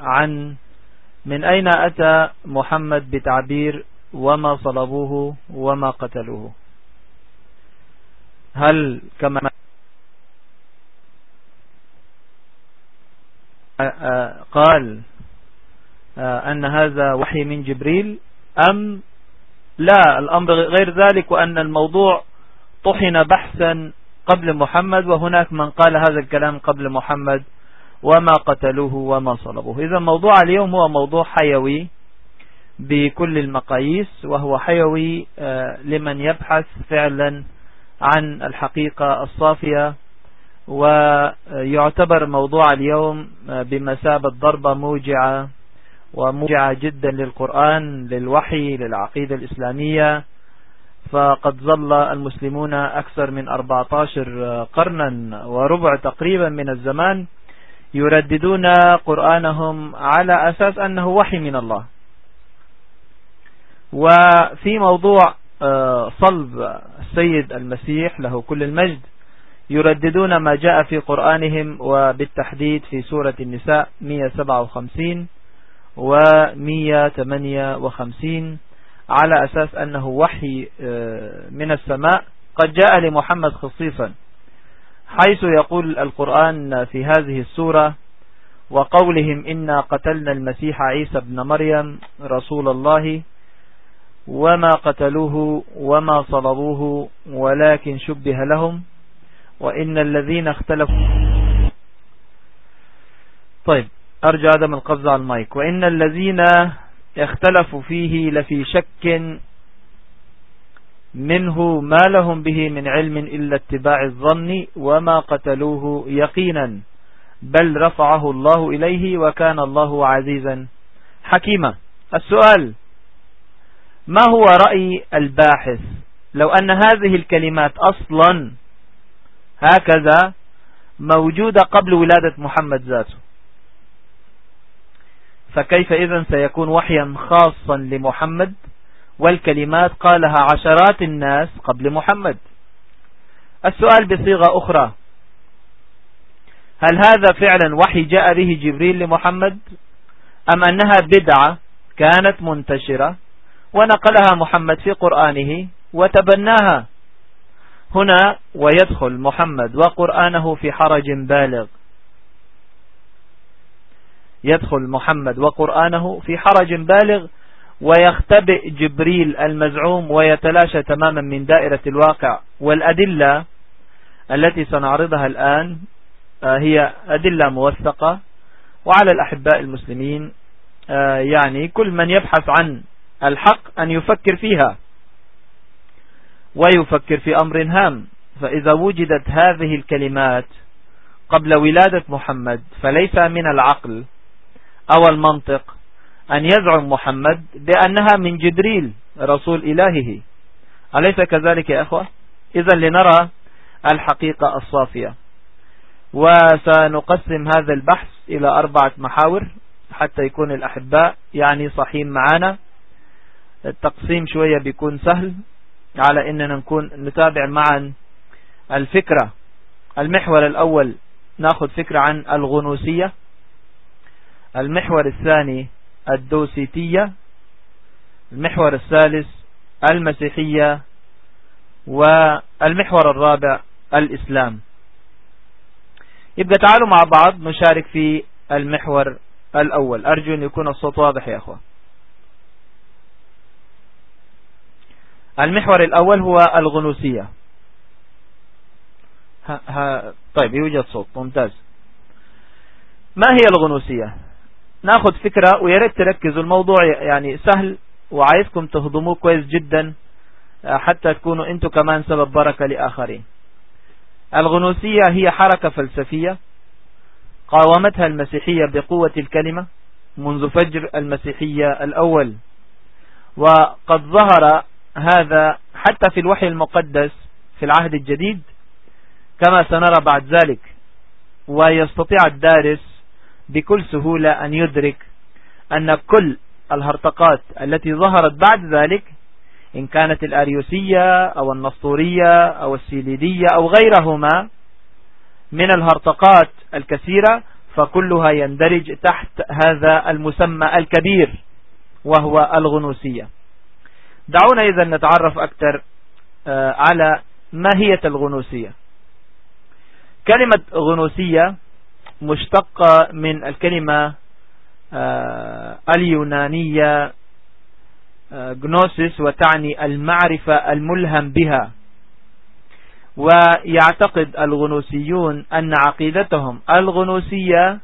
عن من أين أتى محمد بتعبير وما صلبوه وما قتلوه؟ هل كما قال أن هذا وحي من جبريل أم لا؟ الأمر غير ذلك وأن الموضوع طحن بحثا قبل محمد وهناك من قال هذا الكلام قبل محمد وما قتلوه وما صلبوه. إذا موضوع اليوم هو موضوع حيوي بكل المقاييس وهو حيوي آه، لمن يبحث فعلا عن الحقيقة الصافية ويعتبر موضوع اليوم آه، بمثابة ضربة موجعة وموجعة جدا للقرآن للوحي للعقيدة الإسلامية. فقد ظل المسلمون أكثر من 14 قرنا وربع تقريبا من الزمان. يرددون قرآنهم على أساس أنه وحي من الله. وفي موضوع آه، صلب السيد المسيح له كل المجد يرددون ما جاء في قرآنهم وبالتحديد في سورة النساء 157 و 158 على أساس أنه وحي آه، من السماء. قد جاء لمحمد خصيصا. حيث يقول القرآن في هذه السورة وقولهم إنا قتلنا المسيح عيسى بن مريم رسول الله وما قتلوه وما صلبوه ولكن شبه لهم وإن الذين اختلفوا طيب أرجع عدم القفز على المايك. وإن الذين اختلفوا فيه لفي شك منه ما لهم به من علم إلا اتباع الظن وما قتلوه يقينا بل رفعه الله إليه وكان الله عزيزا حكيما. السؤال ما هو رأي الباحث؟ لو أن هذه الكلمات أصلا هكذا موجودة قبل ولادة محمد ذاته. فكيف إذن سيكون وحيا خاصا لمحمد؟ والكلمات قالها عشرات الناس قبل محمد. السؤال بصيغة أخرى. هل هذا فعلا وحي جاء به جبريل لمحمد؟ أم أنها بدعة كانت منتشرة ونقلها محمد في قرآنه وتبناها؟ هنا ويدخل محمد وقرآنه في حرج بالغ. يدخل محمد وقرآنه في حرج بالغ ويختبئ جبريل المزعوم ويتلاشى تماما من دائرة الواقع. والأدلة التي سنعرضها الآن آه، هي أدلة موثقة. وعلى الأحباء المسلمين آه، يعني كل من يبحث عن الحق أن يفكر فيها. ويفكر في أمر هام. فإذا وجدت هذه الكلمات قبل ولادة محمد فليس من العقل أو المنطق أن يزعم محمد بأنها من جبريل رسول إلهه. أليس كذلك يا أخوة؟ إذا لنرى الحقيقة الصافية. وسنقسم هذا البحث إلى أربعة محاور حتى يكون الأحباء يعني صحيين معنا التقسيم شوية بيكون سهل على أننا نكون نتابع معا الفكرة. المحور الأول ناخذ فكرة عن الغنوسية. المحور الثاني الدوسيتية المحور الثالث المسيحية والمحور الرابع الإسلام. يبقى تعالوا مع بعض نشارك في المحور الأول. أرجو أن يكون الصوت واضح يا أخوة المحور الأول هو الغنوسية. ها ها طيب يوجد صوت ممتاز. ما هي الغنوسية؟ ناخذ فكرة وياريت تركزوا الموضوع يعني سهل وعايزكم تهضموه كويس جدا آه، حتى تكونوا أنتوا كمان سبب بركة لآخرين. الغنوسية هي حركة فلسفية قاومتها المسيحية بقوة الكلمة منذ فجر المسيحية الأول. وقد ظهر هذا حتى في الوحي المقدس في العهد الجديد كما سنرى بعد ذلك. ويستطيع الدارس بكل سهولة أن يدرك أن كل الهرطقات التي ظهرت بعد ذلك إن كانت الأريوسية أو النسطورية أو السيليدية أو غيرهما من الهرطقات الكثيرة فكلها يندرج تحت هذا المسمى الكبير وهو الغنوسية. دعونا إذا نتعرف أكثر آه، على ماهية الغنوسية. كلمة غنوسية مشتقة من الكلمة آه، اليونانية جنوسيس وتعني المعرفة الملهم بها. ويعتقد الغنوسيون أن عقيدتهم الغنوسية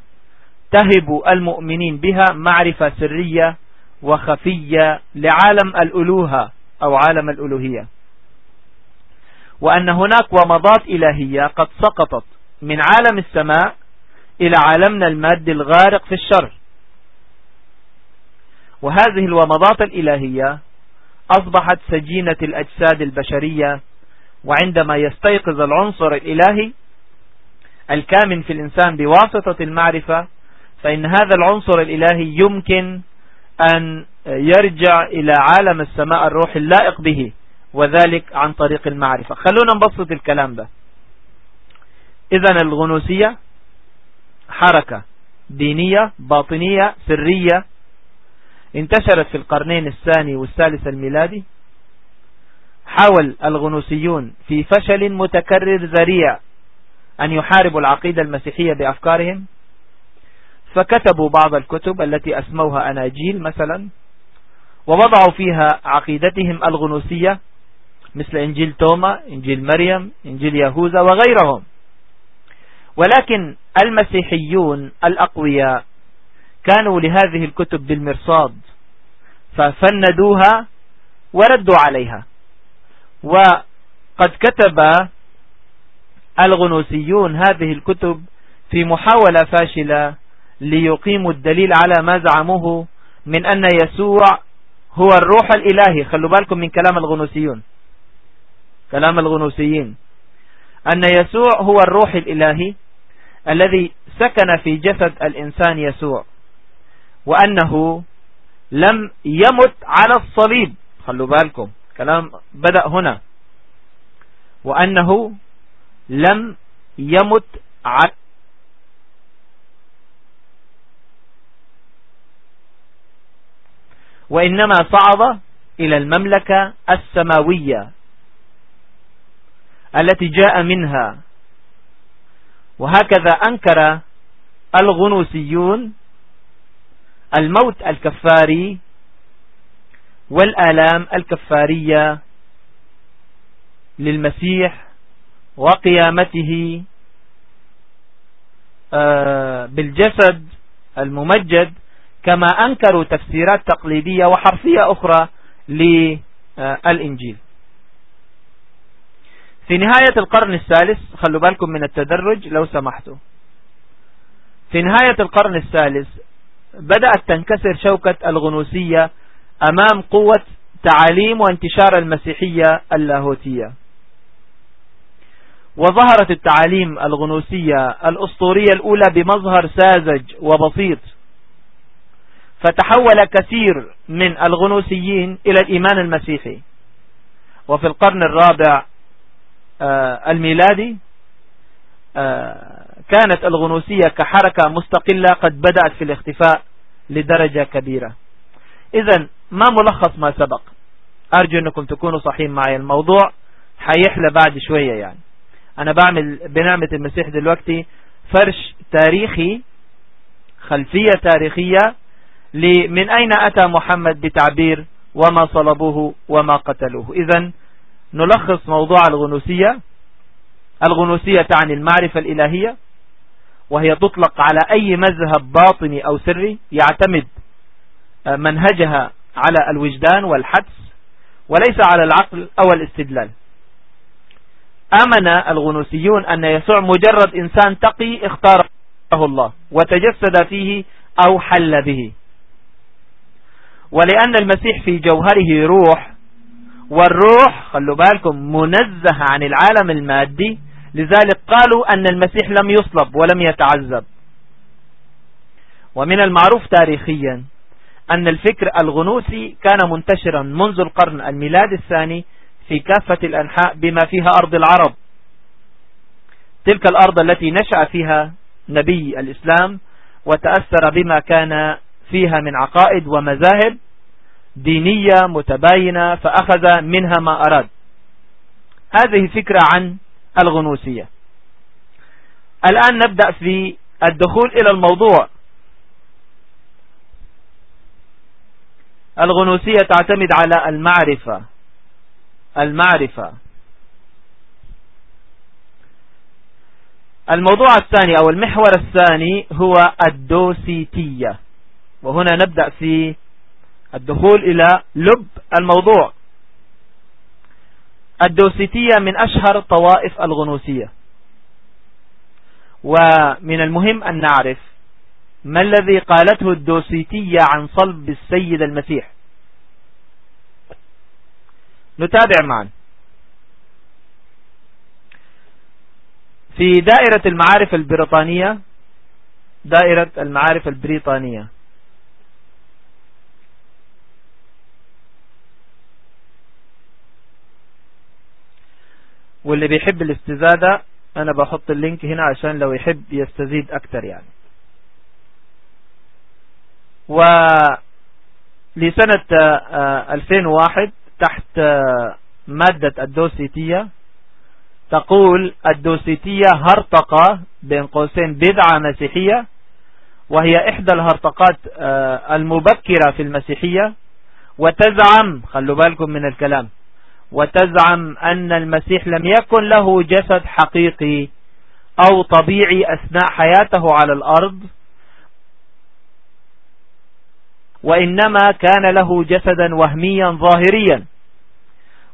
تهب المؤمنين بها معرفة سرية وخفية لعالم الألوهة أو عالم الألوهية. وأن هناك ومضات إلهية قد سقطت من عالم السماء إلى عالمنا المادي الغارق في الشر. وهذه الومضات الإلهية أصبحت سجينة الأجساد البشرية وعندما يستيقظ العنصر الإلهي الكامن في الإنسان بواسطة المعرفة فإن هذا العنصر الإلهي يمكن أن يرجع إلى عالم السماء الروح اللائق به وذلك عن طريق المعرفة. خلونا نبسط الكلام ده. إذن الغنوسية حركة دينية باطنية سرية انتشرت في القرنين الثاني والثالث الميلادي. حاول الغنوسيون في فشل متكرر ذريع أن يحاربوا العقيدة المسيحية بأفكارهم. فكتبوا بعض الكتب التي أسموها أناجيل مثلا ووضعوا فيها عقيدتهم الغنوسية مثل إنجيل توما إنجيل مريم إنجيل يهوذا وغيرهم. ولكن المسيحيون الأقوياء كانوا لهذه الكتب بالمرصاد ففندوها وردوا عليها. وقد كتب الغنوسيون هذه الكتب في محاولة فاشلة ليقيموا الدليل على ما زعموه من أن يسوع هو الروح الإلهي. خلوا بالكم من كلام الغنوسيون. كلام الغنوسيين. أن يسوع هو الروح الإلهي. الذي سكن في جسد الإنسان يسوع وأنه لم يمت على الصليب. خلوا بالكم كلام بدأ هنا. وأنه لم يمت على وإنما صعد إلى المملكة السماوية التي جاء منها وهكذا أنكر الغنوسيون الموت الكفاري والآلام الكفارية للمسيح وقيامته آه، بالجسد الممجد كما أنكروا تفسيرات تقليدية وحرفية أخرى للإنجيل. في نهاية القرن الثالث خلوا بالكم من التدرج لو سمحتوا. في نهاية القرن الثالث بدأت تنكسر شوكة الغنوسية أمام قوة تعاليم وانتشار المسيحية اللاهوتية. وظهرت التعاليم الغنوسية الأسطورية الأولى بمظهر ساذج وبسيط. فتحول كثير من الغنوسيين إلى الإيمان المسيحي. وفي القرن الرابع الميلادي آه، كانت الغنوسية كحركة مستقلة قد بدأت في الاختفاء لدرجة كبيرة. إذا ما ملخص ما سبق؟ أرجو أنكم تكونوا صحيين معي. الموضوع حيحلى بعد شوية يعني. أنا بعمل بنعمة المسيح دلوقتي فرش تاريخي خلفية تاريخية من أين أتى محمد بتعبير وما صلبوه وما قتلوه. إذا نلخص موضوع الغنوسية. الغنوسية تعني المعرفة الإلهية وهي تطلق على أي مذهب باطني أو سري يعتمد آه، منهجها على الوجدان والحدس وليس على العقل أو الاستدلال. أمن الغنوسيون أن يسوع مجرد إنسان تقي اختاره الله وتجسد فيه أو حل به. ولأن المسيح في جوهره روح والروح خلوا بالكم منزه عن العالم المادي. لذلك قالوا أن المسيح لم يصلب ولم يتعذب. ومن المعروف تاريخيا أن الفكر الغنوسي كان منتشرا منذ القرن الميلاد الثاني في كافة الأنحاء بما فيها أرض العرب. تلك الأرض التي نشأ فيها نبي الإسلام وتأثر بما كان فيها من عقائد ومذاهب. دينية متباينة فأخذ منها ما أراد. هذه فكرة عن الغنوسية. الآن نبدأ في الدخول إلى الموضوع. الغنوسية تعتمد على المعرفة. المعرفة. الموضوع الثاني أو المحور الثاني هو الدوسيتية. وهنا نبدأ في الدخول إلى لب الموضوع. الدوسيتية من أشهر طوائف الغنوسية. ومن المهم أن نعرف ما الذي قالته الدوسيتية عن صلب السيد المسيح. نتابع معا. في دائرة المعارف البريطانية دائرة المعارف البريطانية. واللي بيحب الاستزادة أنا بحط اللينك هنا عشان لو يحب يستزيد أكتر يعني. ولسنة 2001 آه، تحت آه، مادة الدوسيتية تقول الدوسيتية هرطقة بين قوسين بدعة مسيحية وهي إحدى الهرطقات آه، المبكرة في المسيحية وتزعم خلوا بالكم من الكلام وتزعم أن المسيح لم يكن له جسد حقيقي أو طبيعي أثناء حياته على الأرض وإنما كان له جسدا وهميا ظاهريا.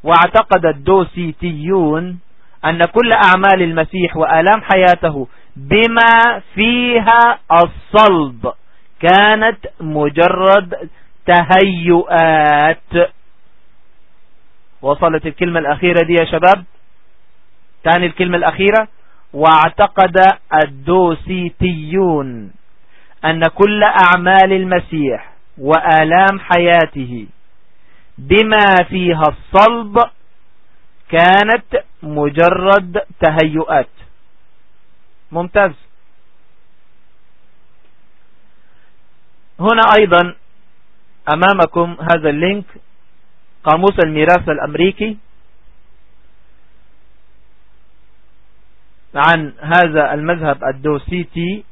واعتقد الدوسيتيون أن كل أعمال المسيح وآلام حياته بما فيها الصلب كانت مجرد تهيؤات. وصلت الكلمة الأخيرة دي يا شباب؟ تاني الكلمة الأخيرة. واعتقد الدوسيتيون أن كل أعمال المسيح وآلام حياته بما فيها الصلب كانت مجرد تهيؤات. ممتاز. هنا أيضا أمامكم هذا اللينك. قاموس الميراث الأمريكي. عن هذا المذهب الدوسيتي.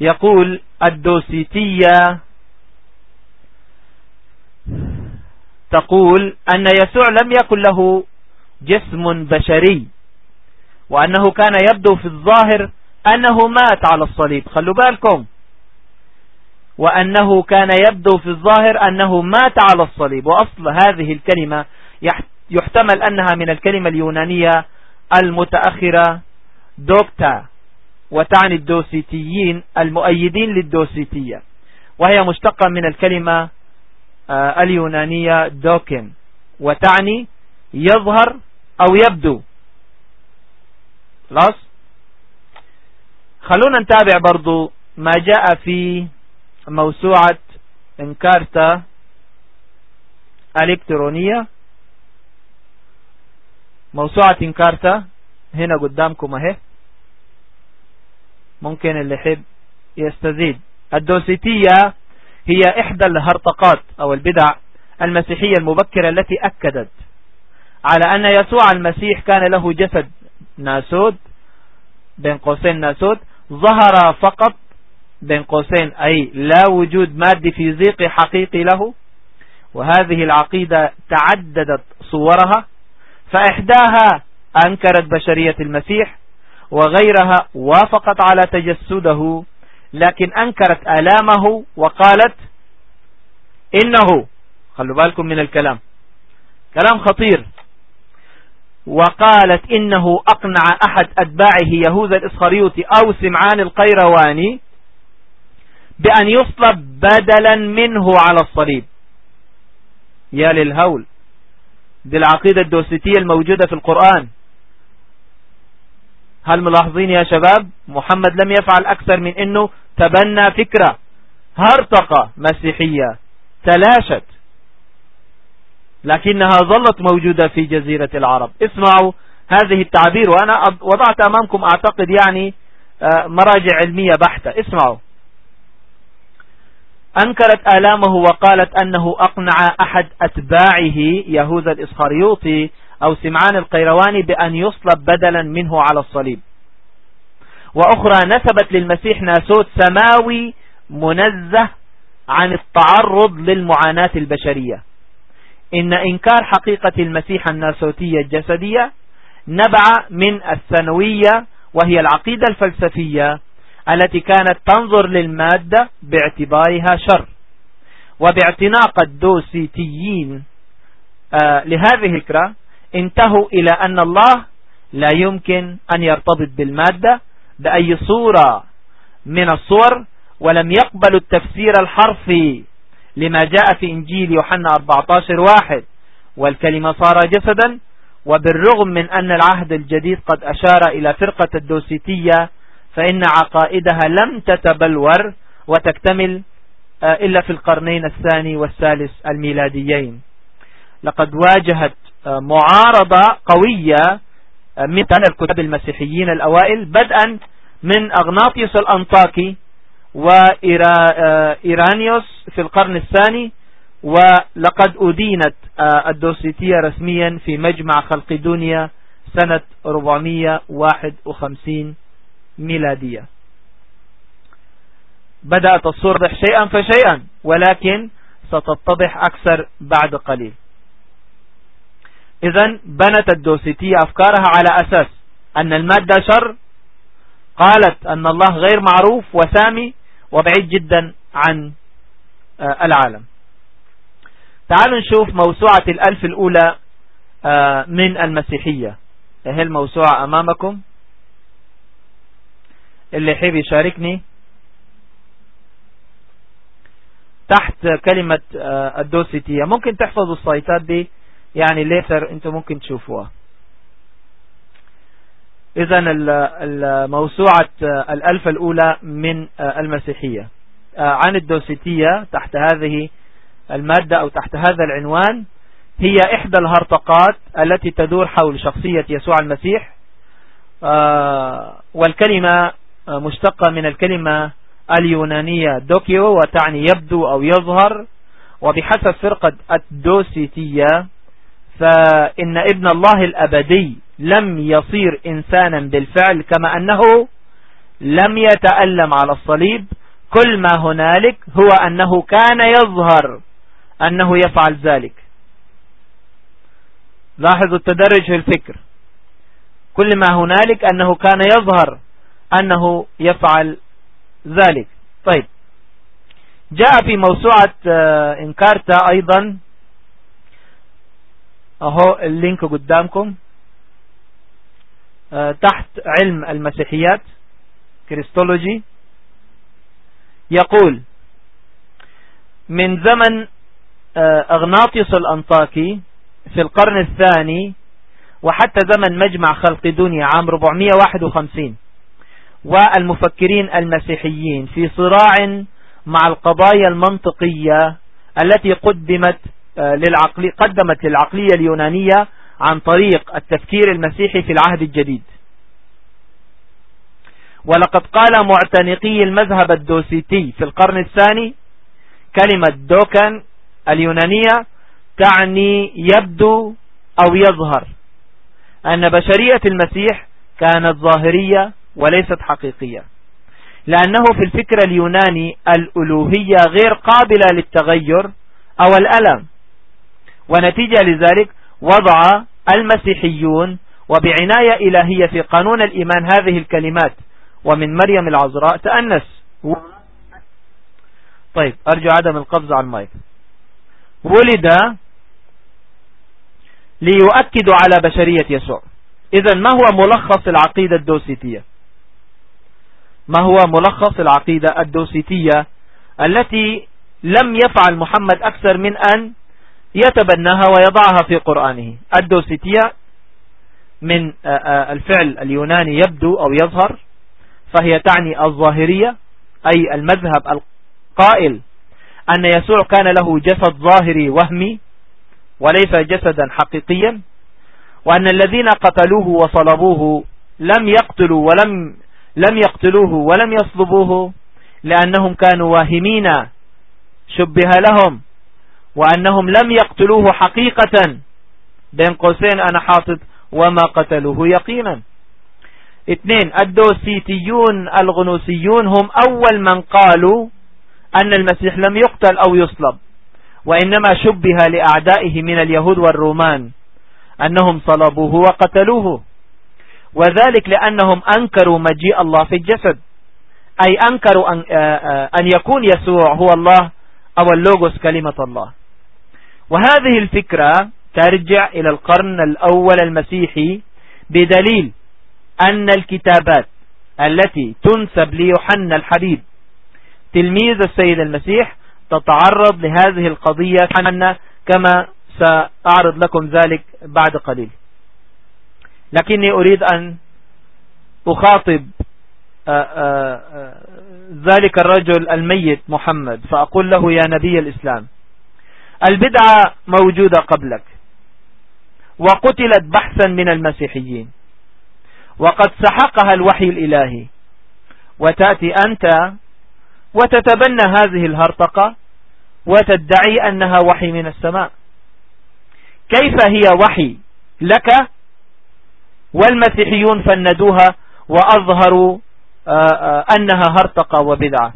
يقول الدوسيتية تقول أن يسوع لم يكن له جسم بشري وأنه كان يبدو في الظاهر أنه مات على الصليب. خلوا بالكم. وأنه كان يبدو في الظاهر أنه مات على الصليب. وأصل هذه الكلمة يحتمل أنها من الكلمة اليونانية المتأخرة دوكتا وتعني الدوسيتيين المؤيدين للدوسيتية. وهي مشتقة من الكلمة آه، اليونانية دوكن وتعني يظهر أو يبدو. خلاص؟ خلونا نتابع برضو ما جاء في موسوعة انكارتا الكترونية. موسوعة انكارتا هنا قدامكم اهي. ممكن اللي يحب يستزيد. الدوسيتية هي إحدى الهرطقات أو البدع المسيحية المبكرة التي أكدت على أن يسوع المسيح كان له جسد ناسود بين قوسين ناسود ظهر فقط بين قوسين أي لا وجود مادي فيزيقي حقيقي له. وهذه العقيدة تعددت صورها فإحداها أنكرت بشرية المسيح وغيرها وافقت على تجسده لكن أنكرت آلامه وقالت إنه خلوا بالكم من الكلام كلام خطير. وقالت إنه أقنع أحد أتباعه يهوذا الإسخريوطي أو سمعان القيرواني بأن يصلب بدلا منه على الصليب. يا للهول. دي العقيدة الدوسيتية الموجودة في القرآن. هل ملاحظين يا شباب؟ محمد لم يفعل أكثر من أنه تبنى فكرة هرطقة مسيحية تلاشت. لكنها ظلت موجودة في جزيرة العرب. اسمعوا هذه التعبير وأنا وضعت أمامكم أعتقد يعني آه، مراجع علمية بحتة. اسمعوا. أنكرت آلامه وقالت أنه أقنع أحد أتباعه يهوذا الإسخريوطي أو سمعان القيرواني بأن يصلب بدلا منه على الصليب. وأخرى نسبت للمسيح ناسوت سماوي منزه عن التعرض للمعاناة البشرية. إن إنكار حقيقة المسيح الناسوتية الجسدية نبع من الثانوية وهي العقيدة الفلسفية التي كانت تنظر للمادة باعتبارها شر. وباعتناق الدوسيتيين آه لهذه الفكرة انتهوا إلى أن الله لا يمكن أن يرتبط بالمادة بأي صورة من الصور ولم يقبلوا التفسير الحرفي لما جاء في إنجيل يوحنا 14 واحد. والكلمة صار جسدا وبالرغم من أن العهد الجديد قد أشار إلى فرقة الدوسيتية فإن عقائدها لم تتبلور وتكتمل آه، إلا في القرنين الثاني والثالث الميلاديين. لقد واجهت آه، معارضة قوية آه، من الكتاب المسيحيين الأوائل بدءا من أغناطيوس الأنطاكي وإيرانيوس في القرن الثاني ولقد أدينت الدوسيتية رسميا في مجمع خلقدونيا سنة 451 ميلادية. بدأت الصورة شيئا فشيئا ولكن ستتضح أكثر بعد قليل. إذا بنت الدوسيتية أفكارها على أساس أن المادة شر. قالت أن الله غير معروف وسامي وبعيد جدا عن آه، العالم. تعالوا نشوف موسوعة الألف الأولى آه، من المسيحية. هي الموسوعة أمامكم؟ اللي يحب يشاركني تحت كلمة آه، الدوسيتية. ممكن تحفظوا السايتات دي يعني ليتر أنتم ممكن تشوفوها. إذا الموسوعة آه، الالفة الأولى من آه، المسيحية. عن الدوسيتية تحت هذه المادة أو تحت هذا العنوان هي إحدى الهرطقات التي تدور حول شخصية يسوع المسيح. والكلمة مشتقة من الكلمة اليونانية دوكيو وتعني يبدو أو يظهر. وبحسب فرقة الدوسيتية فإن ابن الله الأبدي لم يصير إنسانا بالفعل كما أنه لم يتألم على الصليب. كل ما هنالك هو أنه كان يظهر أنه يفعل ذلك. لاحظوا التدرج في الفكر. كل ما هنالك أنه كان يظهر أنه يفعل ذلك. طيب. جاء في موسوعة آه، إنكارتا أيضا. أهو ال link قدامكم. آه، تحت علم المسيحيات Christology. يقول من زمن آه، أغناطيس الأنطاكي في القرن الثاني وحتى زمن مجمع خلق دنيا عام 451 والمفكرين المسيحيين في صراع مع القضايا المنطقية التي قدمت آه، للعقل قدمت للعقلية اليونانية عن طريق التفكير المسيحي في العهد الجديد. ولقد قال معتنقي المذهب الدوسيتي في القرن الثاني كلمة دوكان اليونانية تعني يبدو أو يظهر أن بشرية المسيح كانت ظاهرية وليست حقيقية. لأنه في الفكر اليوناني الألوهية غير قابلة للتغير أو الألم. ونتيجة لذلك وضع المسيحيون وبعناية إلهية في قانون الإيمان هذه الكلمات. ومن مريم العذراء تأنس. طيب أرجو عدم القبض على المايك. ولد ليؤكدوا على بشرية يسوع. إذا ما هو ملخص العقيدة الدوسيتية؟ ما هو ملخص العقيدة الدوسيتية التي لم يفعل محمد أكثر من أن يتبناها ويضعها في قرآنه. الدوسيتية من الفعل اليوناني يبدو أو يظهر فهي تعني الظاهرية أي المذهب القائل أن يسوع كان له جسد ظاهري وهمي وليس جسدا حقيقيا وأن الذين قتلوه وصلبوه لم يقتلوا ولم لم يقتلوه ولم يصلبوه لأنهم كانوا واهمين شبه لهم وأنهم لم يقتلوه حقيقة. بين قوسين أنا حاطط وما قتلوه يقينا. اثنين الدوسيتيون الغنوسيون هم أول من قالوا أن المسيح لم يقتل أو يصلب وإنما شبه لأعدائه من اليهود والرومان أنهم صلبوه وقتلوه. وذلك لأنهم أنكروا مجيء الله في الجسد. أي أنكروا أن, آه، آه، أن يكون يسوع هو الله أو اللوغوس كلمة الله. وهذه الفكرة ترجع إلى القرن الأول المسيحي بدليل أن الكتابات التي تنسب ليوحنا الحبيب تلميذ السيد المسيح تتعرض لهذه القضية. كما سأعرض لكم ذلك بعد قليل. لكني أريد أن أخاطب آه، آه، آه، ذلك الرجل الميت محمد فأقول له يا نبي الإسلام البدعة موجودة قبلك وقتلت بحثا من المسيحيين وقد سحقها الوحي الإلهي وتأتي أنت وتتبنى هذه الهرطقة وتدعي أنها وحي من السماء. كيف هي وحي لك والمسيحيون فندوها وأظهروا آه، آه، أنها هرطقة وبدعة.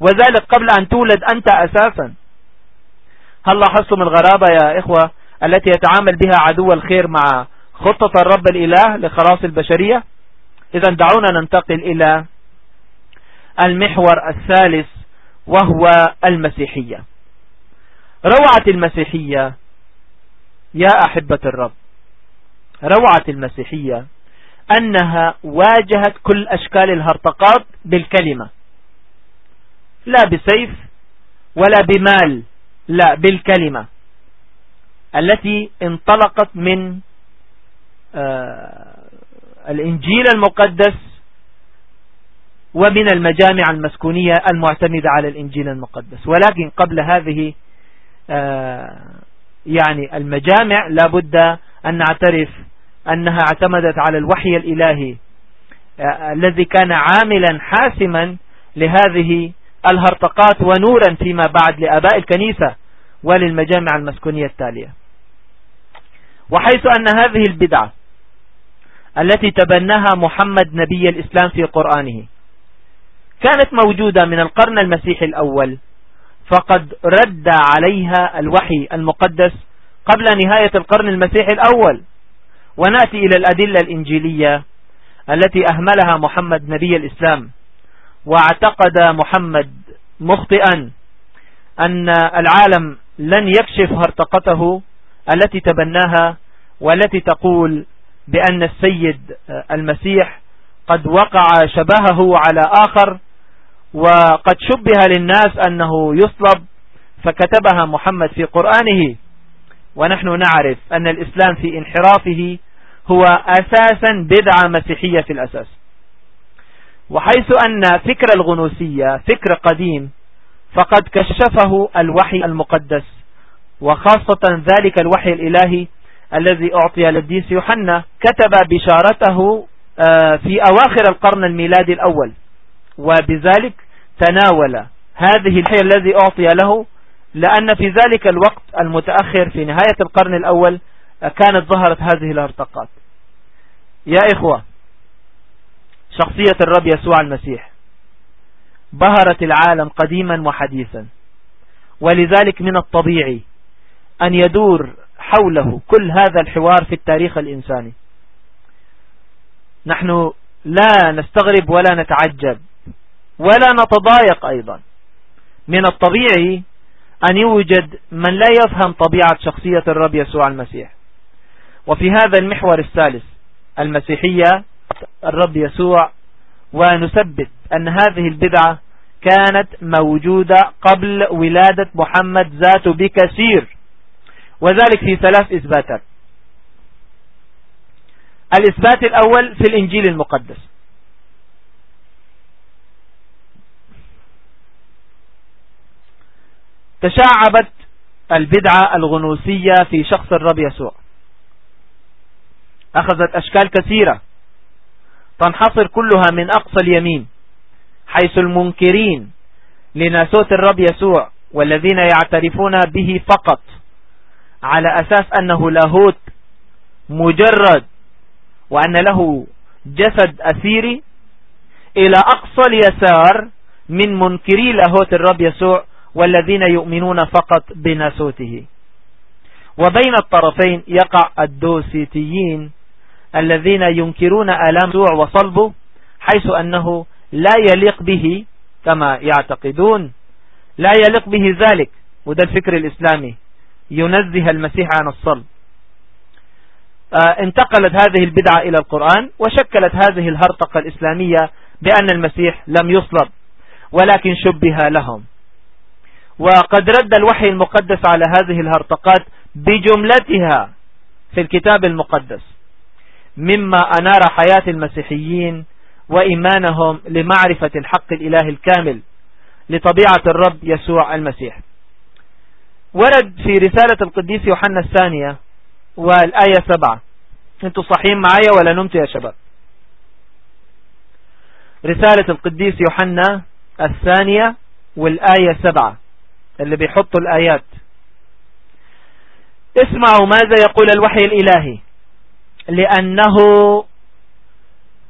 وذلك قبل أن تولد أنت أساسا. هل لاحظتم الغرابة يا إخوة التي يتعامل بها عدو الخير مع خطة الرب الإله لخلاص البشرية؟ إذا دعونا ننتقل إلى المحور الثالث وهو المسيحية. روعة المسيحية يا أحبة الرب. روعة المسيحية أنها واجهت كل أشكال الهرطقات بالكلمة. لا بسيف ولا بمال لا بالكلمة التي انطلقت من آه، الإنجيل المقدس ومن المجامع المسكونية المعتمدة على الإنجيل المقدس. ولكن قبل هذه آه، يعني المجامع لابد أن نعترف أنها اعتمدت على الوحي الإلهي آه، الذي كان عاملا حاسما لهذه الهرطقات ونورا فيما بعد لأباء الكنيسة وللمجامع المسكونية التالية. وحيث أن هذه البدعة التي تبناها محمد نبي الإسلام في قرآنه كانت موجودة من القرن المسيحي الأول فقد رد عليها الوحي المقدس قبل نهاية القرن المسيحي الأول. ونأتي إلى الأدلة الإنجيلية التي أهملها محمد نبي الإسلام. واعتقد محمد مخطئا أن العالم لن يكشف هرطقته التي تبناها والتي تقول بأن السيد المسيح قد وقع شبهه على آخر وقد شبه للناس أنه يصلب فكتبها محمد في قرآنه. ونحن نعرف أن الإسلام في انحرافه هو أساسا بدعة مسيحية في الأساس. وحيث أن فكر الغنوسية فكر قديم فقد كشفه الوحي المقدس وخاصة ذلك الوحي الإلهي الذي أعطي للديس يوحنا كتب بشارته آه، في أواخر القرن الميلادي الأول وبذلك تناول هذه الحية الذي أعطي له لأن في ذلك الوقت المتأخر في نهاية القرن الأول كانت ظهرت هذه الارتقات يا إخوة شخصية الرب يسوع المسيح بهرت العالم قديما وحديثا ولذلك من الطبيعي أن يدور حوله كل هذا الحوار في التاريخ الإنساني. نحن لا نستغرب ولا نتعجب ولا نتضايق أيضا. من الطبيعي أن يوجد من لا يفهم طبيعة شخصية الرب يسوع المسيح. وفي هذا المحور الثالث المسيحية الرب يسوع ونثبت أن هذه البدعة كانت موجودة قبل ولادة محمد ذاته بكثير وذلك في ثلاث إثباتات. الإثبات الأول في الإنجيل المقدس. تشعبت البدعة الغنوسية في شخص الرب يسوع. أخذت أشكال كثيرة. تنحصر كلها من أقصى اليمين حيث المنكرين لناسوت الرب يسوع والذين يعترفون به فقط على أساس أنه لاهوت مجرد وأن له جسد أثيري إلى أقصى اليسار من منكري لاهوت الرب يسوع والذين يؤمنون فقط بناسوته. وبين الطرفين يقع الدوسيتيين الذين ينكرون آلام يسوع وصلبه حيث أنه لا يليق به كما يعتقدون. لا يليق به ذلك. وده الفكر الإسلامي. ينزه المسيح عن الصلب. آه، انتقلت هذه البدعة إلى القرآن وشكلت هذه الهرطقة الإسلامية بأن المسيح لم يصلب ولكن شبه لهم. وقد رد الوحي المقدس على هذه الهرطقات بجملتها في الكتاب المقدس مما أنار حياة المسيحيين وإيمانهم لمعرفة الحق الإله الكامل لطبيعة الرب يسوع المسيح. ورد في رسالة القديس يوحنا الثانية والآية سبعة. أنتوا صحيين معايا ولا نمتوا يا شباب؟ رسالة القديس يوحنا الثانية والآية سبعة. اللي بيحطوا الآيات. اسمعوا ماذا يقول الوحي الإلهي. لأنه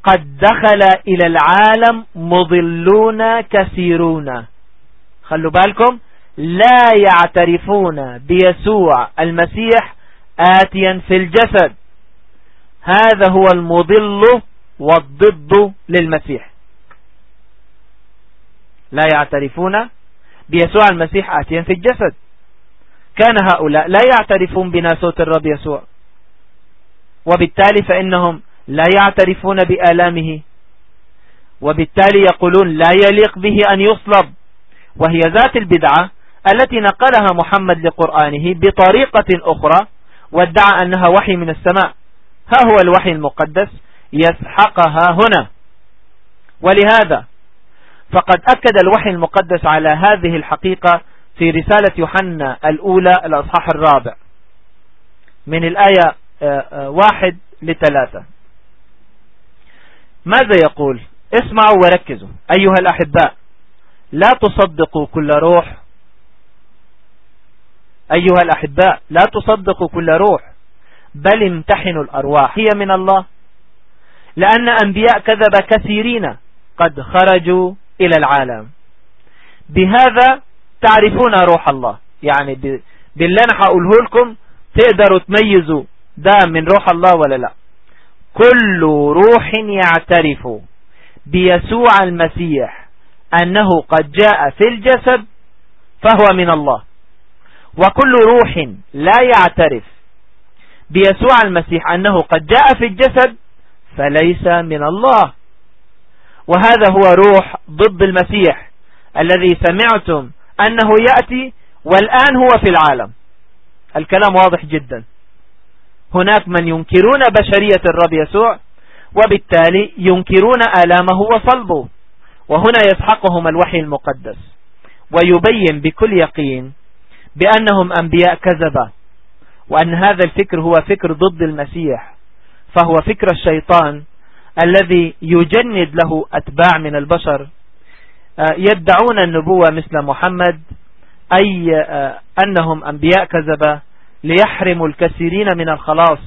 قد دخل إلى العالم مضلون كثيرون. خلوا بالكم. لا يعترفون بيسوع المسيح آتيا في الجسد. هذا هو المضل والضد للمسيح. لا يعترفون بيسوع المسيح آتيا في الجسد. كان هؤلاء لا يعترفون بناسوت الرب يسوع. وبالتالي فإنهم لا يعترفون بآلامه. وبالتالي يقولون لا يليق به أن يصلب. وهي ذات البدعة التي نقلها محمد لقرآنه بطريقة أخرى وادعى أنها وحي من السماء. ها هو الوحي المقدس يسحقها هنا. ولهذا فقد أكد الوحي المقدس على هذه الحقيقة في رسالة يوحنا الأولى الأصحاح الرابع. من الآية آه، آه، واحد لثلاثة. ماذا يقول؟ اسمعوا وركزوا أيها الأحباء لا تصدقوا كل روح. أيها الأحباء لا تصدقوا كل روح بل امتحنوا الأرواح. هي من الله. لأن أنبياء كذب كثيرين قد خرجوا إلى العالم. بهذا تعرفون روح الله. يعني بالله أنا هقوله لكم تقدروا تميزوا ده من روح الله ولا لا. كل روح يعترف بيسوع المسيح أنه قد جاء في الجسد فهو من الله. وكل روح لا يعترف بيسوع المسيح أنه قد جاء في الجسد فليس من الله. وهذا هو روح ضد المسيح الذي سمعتم أنه يأتي والآن هو في العالم. الكلام واضح جدا. هناك من ينكرون بشرية الرب يسوع وبالتالي ينكرون آلامه وصلبه. وهنا يسحقهم الوحي المقدس. ويبين بكل يقين بأنهم أنبياء كذبة وأن هذا الفكر هو فكر ضد المسيح. فهو فكر الشيطان الذي يجند له أتباع من البشر آه، يدعون النبوة مثل محمد أي آه، أنهم أنبياء كذبة ليحرموا الكثيرين من الخلاص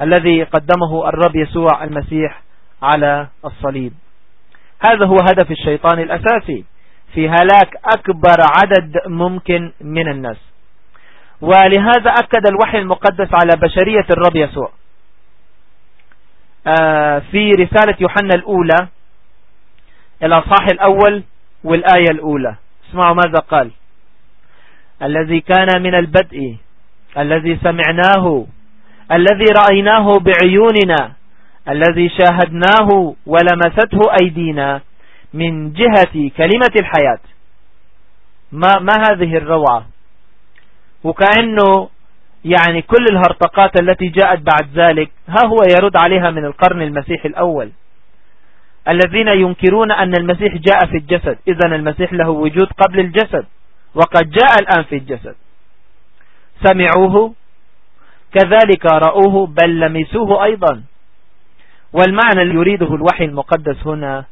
الذي قدمه الرب يسوع المسيح على الصليب. هذا هو هدف الشيطان الأساسي في هلاك أكبر عدد ممكن من الناس. ولهذا أكد الوحي المقدس على بشرية الرب يسوع. في رسالة يوحنا الأولى الأصحاح الأول والآية الأولى. اسمعوا ماذا قال. الذي كان من البدء الذي سمعناه الذي رأيناه بعيوننا الذي شاهدناه ولمسته أيدينا من جهة كلمة الحياة. ما, ما هذه الروعة؟ وكأنه يعني كل الهرطقات التي جاءت بعد ذلك ها هو يرد عليها من القرن المسيح الأول. الذين ينكرون أن المسيح جاء في الجسد إذا المسيح له وجود قبل الجسد وقد جاء الآن في الجسد. سمعوه كذلك رأوه بل لمسوه أيضا. والمعنى اللي يريده الوحي المقدس هنا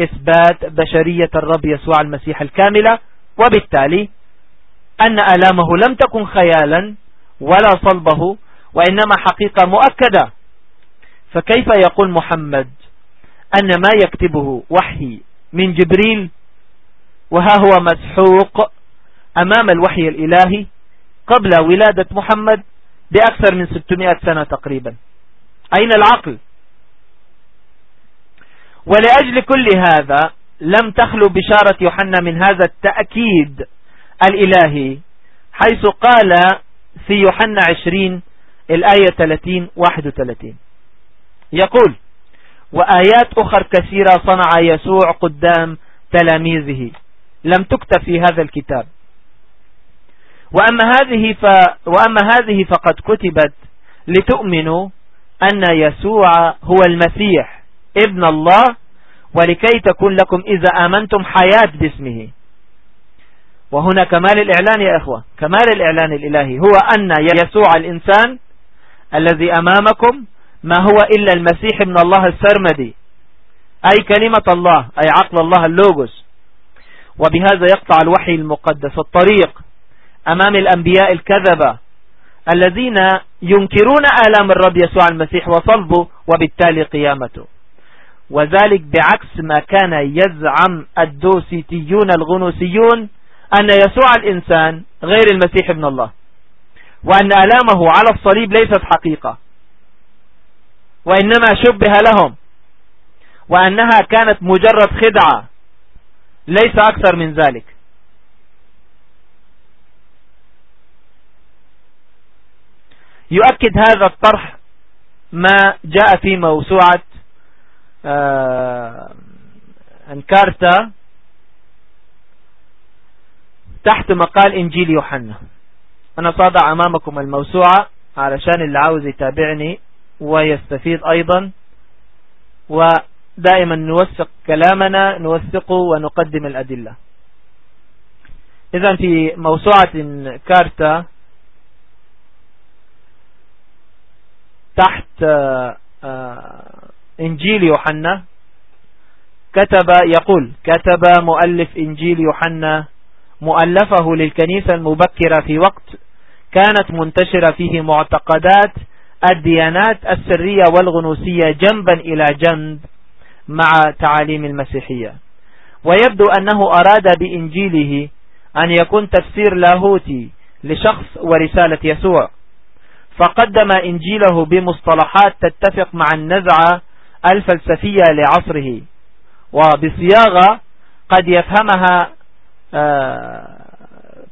إثبات بشرية الرب يسوع المسيح الكاملة وبالتالي أن ألامه لم تكن خيالا ولا صلبه وإنما حقيقة مؤكدة. فكيف يقول محمد أن ما يكتبه وحي من جبريل وها هو مسحوق أمام الوحي الإلهي قبل ولادة محمد بأكثر من 600 سنة تقريبا؟ أين العقل؟ ولأجل كل هذا لم تخلو بشارة يوحنا من هذا التأكيد الإلهي حيث قال في يوحنا 20 الآية 30 31 يقول وآيات أخر كثيرة صنع يسوع قدام تلاميذه. لم تكتب في هذا الكتاب. وأما هذه, ف... وأما هذه فقد كتبت لتؤمنوا أن يسوع هو المسيح ابن الله ولكي تكون لكم إذا آمنتم حياة باسمه. وهنا كمال الإعلان يا إخوة كمال الإعلان الإلهي هو أن يسوع الإنسان الذي أمامكم ما هو إلا المسيح ابن الله السرمدي أي كلمة الله أي عقل الله اللوغوس. وبهذا يقطع الوحي المقدس الطريق أمام الأنبياء الكذبة الذين ينكرون آلام الرب يسوع المسيح وصلبه وبالتالي قيامته. وذلك بعكس ما كان يزعم الدوسيتيون الغنوسيون أن يسوع الإنسان غير المسيح ابن الله وأن ألامه على الصليب ليست حقيقة وإنما شبه لهم وأنها كانت مجرد خدعة ليس أكثر من ذلك. يؤكد هذا الطرح ما جاء في موسوعة آه، أنكارتا تحت مقال إنجيل يوحنا. أنا صادع أمامكم الموسوعة علشان اللي عاوز يتابعني ويستفيد أيضا. ودائما نوثق كلامنا نوثقه ونقدم الأدلة. اذا في موسوعة كارتا تحت آه، إنجيل يوحنا كتب يقول كتب مؤلف إنجيل يوحنا مؤلفه للكنيسة المبكرة في وقت كانت منتشرة فيه معتقدات الديانات السرية والغنوسية جنبا إلى جنب مع تعاليم المسيحية. ويبدو أنه أراد بإنجيله أن يكون تفسير لاهوتي لشخص ورسالة يسوع. فقدم إنجيله بمصطلحات تتفق مع النزعة الفلسفية لعصره وبصياغة قد يفهمها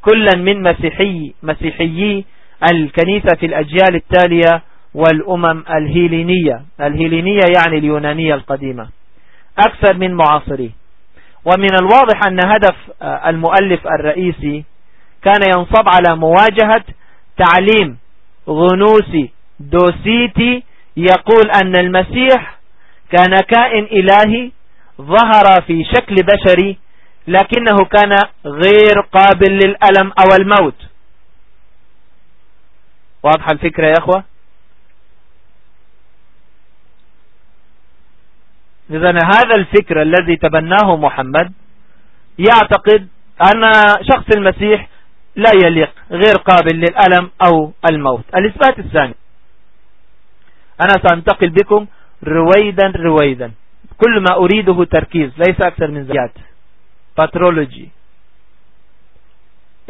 كلا من مسيحي مسيحيي الكنيسة في الأجيال التالية والأمم الهيلينية. الهيلينية يعني اليونانية القديمة. أكثر من معاصري. ومن الواضح أن هدف آه، المؤلف الرئيسي كان ينصب على مواجهة تعليم غنوسي دوسيتي يقول أن المسيح كان كائن إلهي ظهر في شكل بشري لكنه كان غير قابل للألم أو الموت. واضحة الفكرة يا أخوة؟ إذا هذا الفكر الذي تبناه محمد يعتقد أن شخص المسيح لا يليق غير قابل للألم أو الموت. الإثبات الثاني. أنا سأنتقل بكم رويدا رويدا. كل ما أريده تركيز ليس أكثر من ذلك باترولوجي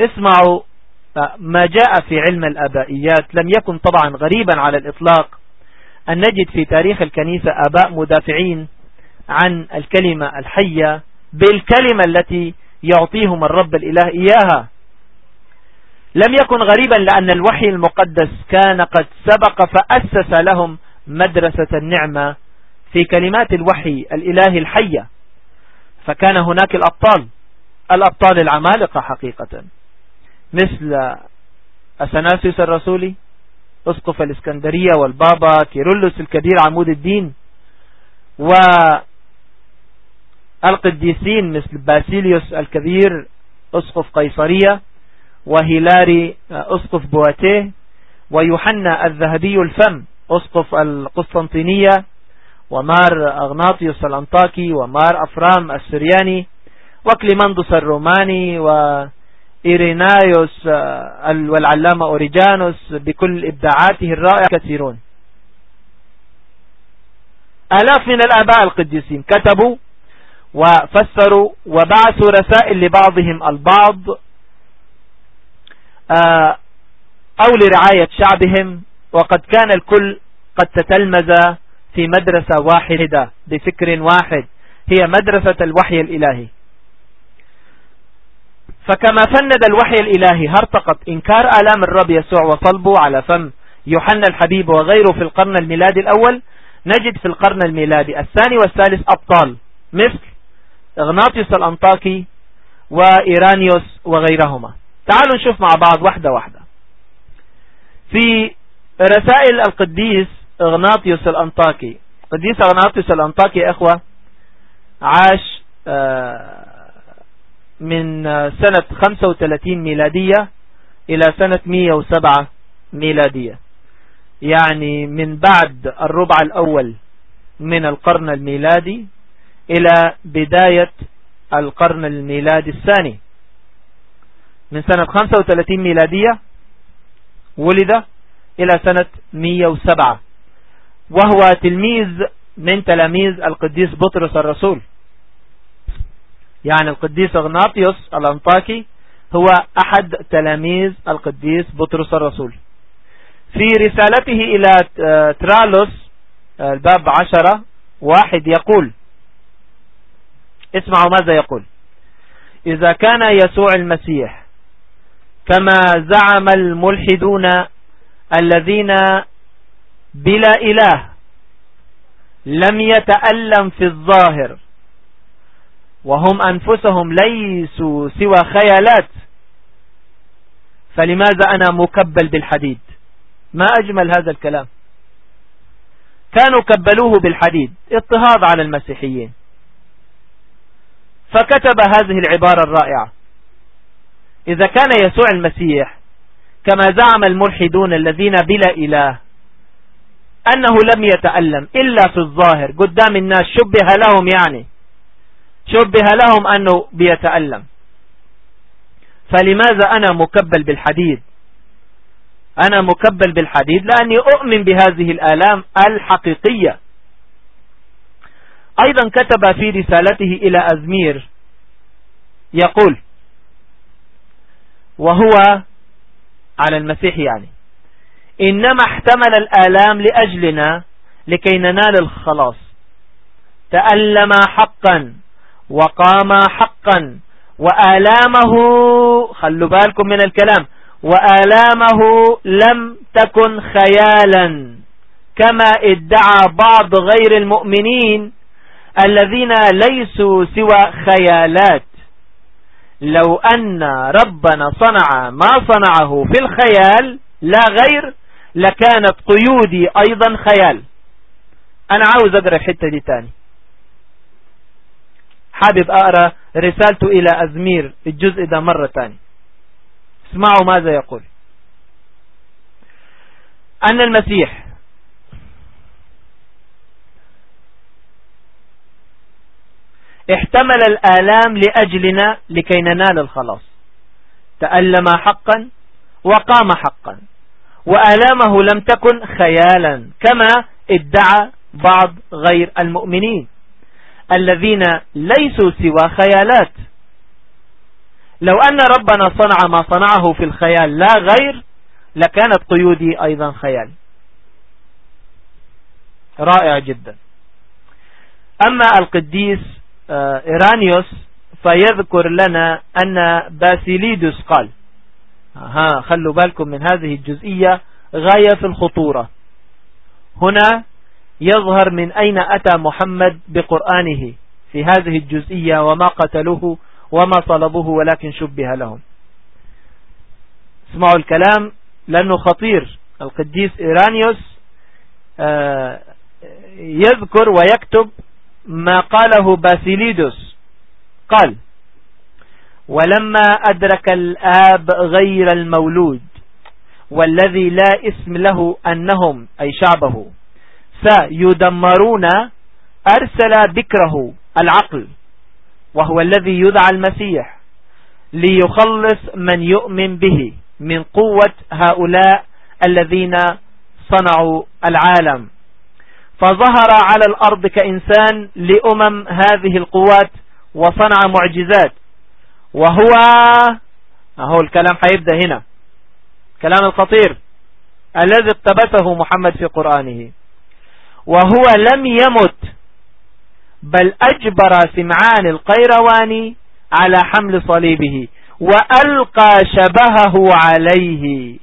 اسمعوا آه، ما جاء في علم الأبائيات لم يكن طبعا غريبا على الإطلاق أن نجد في تاريخ الكنيسة أباء مدافعين عن الكلمة الحية بالكلمة التي يعطيهم الرب الإله إياها. لم يكن غريبا لأن الوحي المقدس كان قد سبق فأسس لهم مدرسة النعمة في كلمات الوحي الإله الحية. فكان هناك الأبطال. الأبطال العمالقة حقيقة. مثل أثناسيوس الرسولي أسقف الإسكندرية والبابا كيرلس الكبير عمود الدين والقديسين مثل باسيليوس الكبير أسقف قيصرية وهيلاري أسقف بواتيه ويوحنا الذهبي الفم أسقف القسطنطينية ومار أغناطيوس الأنطاكي ومار أفرام السرياني وكليماندوس الروماني وإيرينايوس والعلامة أوريجانوس بكل إبداعاته الرائعة كثيرون. آلاف من الآباء القديسين كتبوا وفسروا وبعثوا رسائل لبعضهم البعض آه، أو لرعاية شعبهم وقد كان الكل قد تتلمذ في مدرسة واحدة بفكر واحد هي مدرسة الوحي الإلهي. فكما فند الوحي الإلهي هرتقت إنكار آلام الرب يسوع وصلبه على فم يوحنا الحبيب وغيره في القرن الميلادي الأول نجد في القرن الميلادي الثاني والثالث أبطال مثل إغناطيوس الأنطاكي وإيرانيوس وغيرهما. تعالوا نشوف مع بعض واحدة واحدة. في رسائل القديس اغناطيوس الانطاكي قديس اغناطيوس الانطاكي يا اخوة عاش آه، من سنة 35 ميلادية إلى سنة 107 ميلادية. يعني من بعد الربع الأول من القرن الميلادي إلى بداية القرن الميلادي الثاني. من سنة 35 ميلادية ولد إلى سنة 107 وهو تلميذ من تلاميذ القديس بطرس الرسول. يعني القديس اغناطيوس الأنطاكي هو أحد تلاميذ القديس بطرس الرسول. في رسالته إلى ترالوس الباب عشرة واحد يقول اسمعوا ماذا يقول. إذا كان يسوع المسيح كما زعم الملحدون الذين بلا إله لم يتألم في الظاهر. وهم أنفسهم ليسوا سوى خيالات. فلماذا أنا مكبل بالحديد؟ ما أجمل هذا الكلام. كانوا كبلوه بالحديد اضطهاد على المسيحيين. فكتب هذه العبارة الرائعة إذا كان يسوع المسيح كما زعم الملحدون الذين بلا إله أنه لم يتألم إلا في الظاهر. قدام الناس شبه لهم يعني. شبه لهم أنه بيتألم. فلماذا أنا مكبل بالحديد؟ أنا مكبل بالحديد لأني أؤمن بهذه الآلام الحقيقية. أيضا كتب في رسالته إلى أزمير يقول وهو على المسيح يعني إنما احتمل الآلام لأجلنا لكي ننال الخلاص. تألم حقا وقام حقا وآلامه خلوا بالكم من الكلام وآلامه لم تكن خيالا كما ادعى بعض غير المؤمنين الذين ليسوا سوى خيالات. لو أن ربنا صنع ما صنعه في الخيال لا غير لكانت قيودي أيضا خيال. أنا عاوز أقرأ الحتة دي تاني. حابب أقرأ رسالته إلى أزمير الجزء ده مرة تاني. اسمعوا ماذا يقول. أن المسيح احتمل الآلام لأجلنا لكي ننال الخلاص. تألم حقا وقام حقا. وآلامه لم تكن خيالا كما ادعى بعض غير المؤمنين الذين ليسوا سوى خيالات. لو أن ربنا صنع ما صنعه في الخيال لا غير لكانت قيودي أيضا خيال. رائع جدا. أما القديس آه، إيرانيوس فيذكر لنا أن باسيليدوس قال ها خلوا بالكم من هذه الجزئية. غاية في الخطورة. هنا يظهر من أين أتى محمد بقرآنه في هذه الجزئية وما قتلوه وما طلبوه ولكن شبه لهم. اسمعوا الكلام لأنه خطير. القديس إيرانيوس آه، يذكر ويكتب ما قاله باسيليدوس. قال ولما أدرك الآب غير المولود والذي لا اسم له أنهم أي شعبه سيدمرون أرسل ذكره العقل وهو الذي يدعى المسيح ليخلص من يؤمن به من قوة هؤلاء الذين صنعوا العالم. فظهر على الأرض كإنسان لأمم هذه القوات وصنع معجزات وهو أهو الكلام حيبدأ هنا. كلام الخطير. الذي اقتبسه محمد في قرآنه. وهو لم يمت بل أجبر سمعان القيرواني على حمل صليبه وألقى شبهه عليه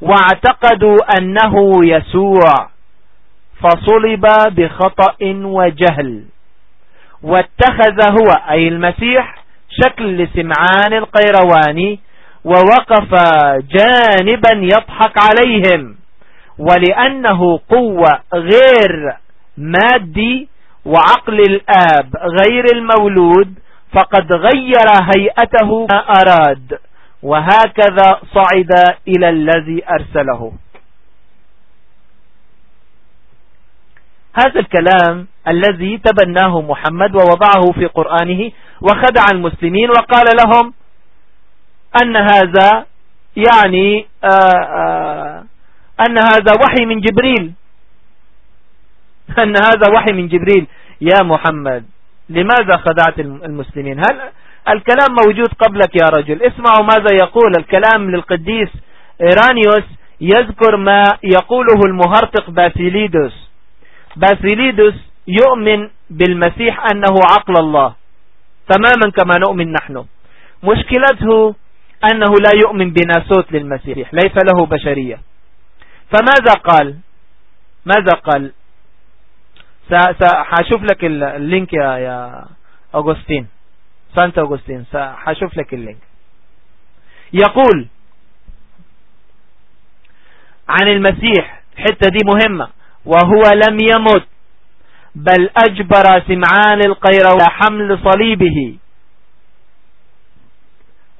واعتقدوا أنه يسوع. فصلب بخطأ وجهل واتخذ هو أي المسيح شكل لسمعان القيرواني ووقف جانبا يضحك عليهم ولأنه قوة غير مادي وعقل الآب غير المولود فقد غير هيئته ما أراد وهكذا صعد إلى الذي أرسله. هذا الكلام الذي تبناه محمد ووضعه في قرآنه وخدع المسلمين وقال لهم أن هذا يعني آآ آآ أن هذا وحي من جبريل. أن هذا وحي من جبريل. يا محمد لماذا خدعت المسلمين؟ هل الكلام موجود قبلك يا رجل؟ اسمعوا ماذا يقول الكلام للقديس إيرانيوس يذكر ما يقوله المهرطق باسيليدوس. باسيليدوس يؤمن بالمسيح أنه عقل الله تماما كما نؤمن نحن. مشكلته أنه لا يؤمن بناسوت للمسيح ليس له بشرية. فماذا قال؟ ماذا قال؟ سأشوف لك ال link يا يا أغسطين. Saint أغسطين سأشوف لك ال link. يقول عن المسيح حتة دي مهمة. وهو لم يمت. بل أجبر سمعان القير حمل صليبه.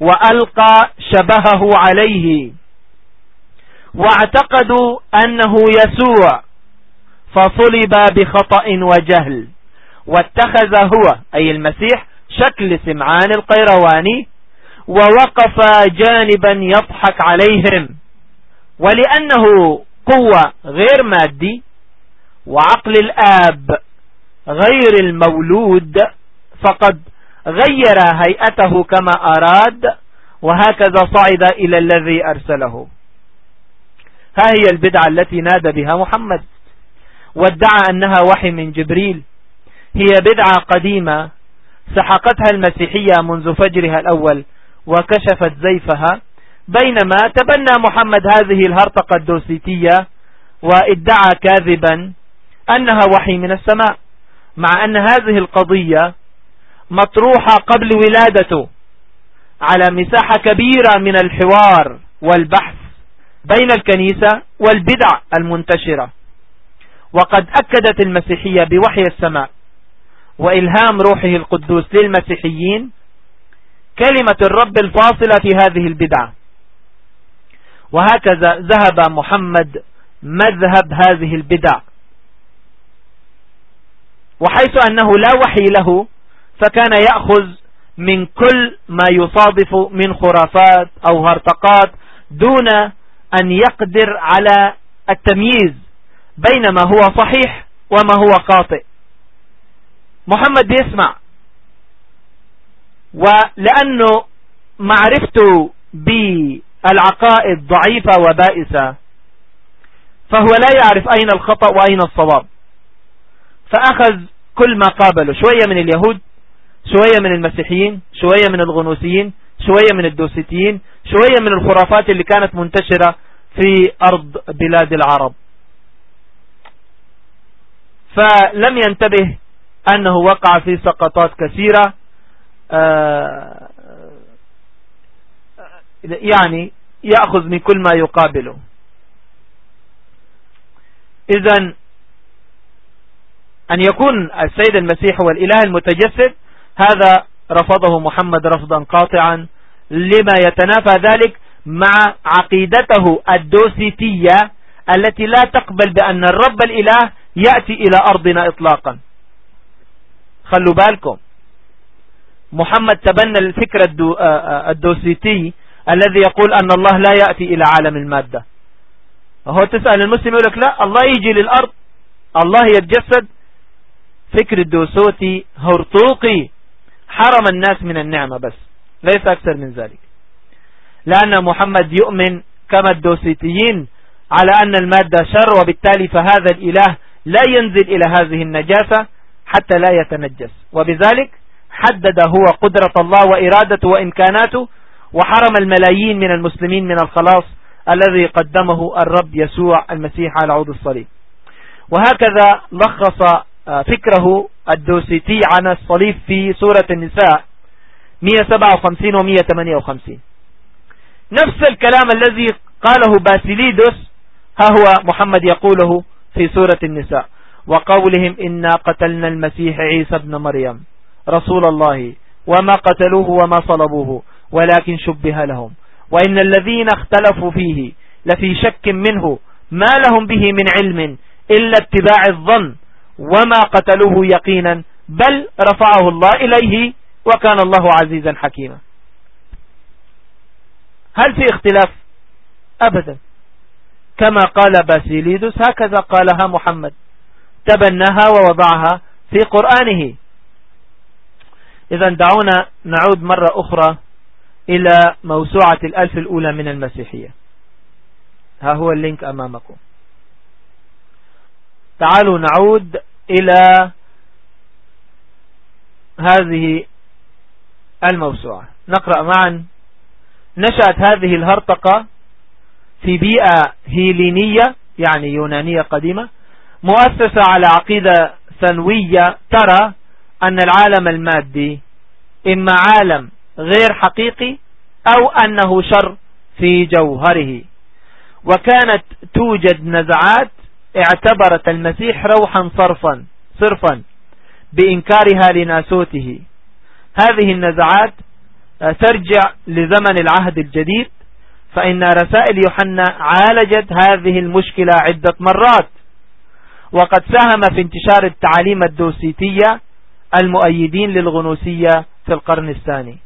وألقى شبهه عليه. واعتقدوا أنه يسوع. فصلب بخطأ وجهل. واتخذ هو أي المسيح شكل سمعان القيرواني ووقف جانبا يضحك عليهم. ولأنه قوة غير مادي وعقل الآب غير المولود فقد غير هيئته كما أراد وهكذا صعد إلى الذي أرسله. ها هي البدعة التي نادى بها محمد. وادعى أنها وحي من جبريل. هي بدعة قديمة سحقتها المسيحية منذ فجرها الأول وكشفت زيفها بينما تبنى محمد هذه الهرطقة الدوسيتية وإدعى كاذبا أنها وحي من السماء. مع أن هذه القضية مطروحة قبل ولادته على مساحة كبيرة من الحوار والبحث بين الكنيسة والبدع المنتشرة. وقد أكدت المسيحية بوحي السماء وإلهام روحه القدوس للمسيحيين كلمة الرب الفاصلة في هذه البدعة. وهكذا ذهب محمد مذهب هذه البدع وحيث أنه لا وحي له فكان يأخذ من كل ما يصادف من خرافات أو هرطقات دون أن يقدر على التمييز بين ما هو صحيح وما هو خاطئ. محمد يسمع. ولأنه معرفته بالعقائد ضعيفة وبائسة فهو لا يعرف أين الخطأ وأين الصواب. فأخذ كل ما قابله. شوية من اليهود شوية من المسيحيين شوية من الغنوسيين شوية من الدوسيتيين شوية من الخرافات اللي كانت منتشرة في أرض بلاد العرب. فلم ينتبه أنه وقع في سقطات كثيرة. آه، يعني يأخذ من كل ما يقابله. إذا أن يكون السيد المسيح هو الإله المتجسد هذا رفضه محمد رفضا قاطعا لما يتنافى ذلك مع عقيدته الدوسيتية التي لا تقبل بأن الرب الإله يأتي إلى أرضنا إطلاقا. خلوا بالكم محمد تبنى الفكر الدوسيتي الذي يقول أن الله لا يأتي إلى عالم المادة. وهو تسأل المسلم يقول لك لا الله يجي للأرض الله يتجسد فكر الدوسوتي هرطوقي حرم الناس من النعمة بس. ليس أكثر من ذلك. لأن محمد يؤمن كما الدوسيتيين على أن المادة شر وبالتالي فهذا الإله لا ينزل إلى هذه النجاسة حتى لا يتنجس. وبذلك حدد هو قدرة الله وإرادته وإمكاناته وحرم الملايين من المسلمين من الخلاص الذي قدمه الرب يسوع المسيح على عود الصليب. وهكذا لخص فكره الدوسيتي عن الصليب في سورة النساء 157 و 158 نفس الكلام الذي قاله باسيليدوس ها هو محمد يقوله في سورة النساء وقولهم إنا قتلنا المسيح عيسى ابن مريم رسول الله وما قتلوه وما صلبوه ولكن شبه لهم. وإن الذين اختلفوا فيه لفي شك منه ما لهم به من علم إلا اتباع الظن. وما قتلوه يقينا بل رفعه الله إليه وكان الله عزيزا حكيما. هل في اختلاف؟ أبدا. كما قال باسيليدوس هكذا قالها محمد. تبناها ووضعها في قرآنه. إذا دعونا نعود مرة أخرى إلى موسوعة الألف الأولى من المسيحية. ها هو اللينك أمامكم. تعالوا نعود إلى هذه الموسوعة. نقرأ معا. نشأت هذه الهرطقة في بيئة هيلينية يعني يونانية قديمة مؤسسة على عقيدة ثانوية ترى أن العالم المادي إما عالم غير حقيقي أو أنه شر في جوهره. وكانت توجد نزعات اعتبرت المسيح روحا صرفا صرفا بإنكارها لناسوته. هذه النزعات ترجع لزمن العهد الجديد فإن رسائل يوحنا عالجت هذه المشكلة عدة مرات. وقد ساهم في انتشار التعاليم الدوسيتية المؤيدين للغنوسية في القرن الثاني.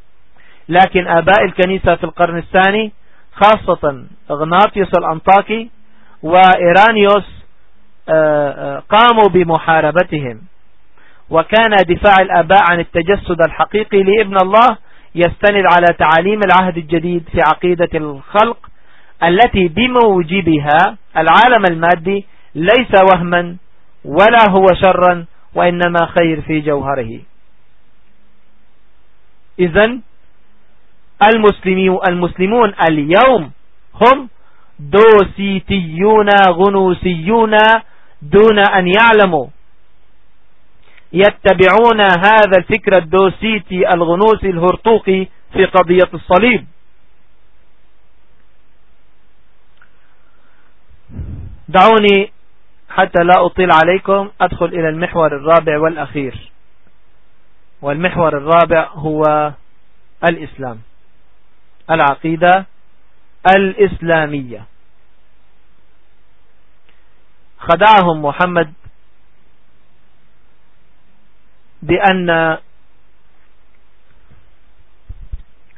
لكن آباء الكنيسة في القرن الثاني خاصة إغناطيوس الأنطاكي وإيرانيوس آه، آه، قاموا بمحاربتهم. وكان دفاع الآباء عن التجسد الحقيقي لابن الله يستند على تعاليم العهد الجديد في عقيدة الخلق التي بموجبها العالم المادي ليس وهما ولا هو شرا وإنما خير في جوهره. إذن المسلمون اليوم هم دوسيتيون غنوسيون دون أن يعلموا. يتبعون هذا الفكر الدوسيتي الغنوسي الهرطوقي في قضية الصليب. دعوني حتى لا أطيل عليكم. أدخل إلى المحور الرابع والأخير. والمحور الرابع هو الإسلام. العقيدة الإسلامية. خدعهم محمد بأن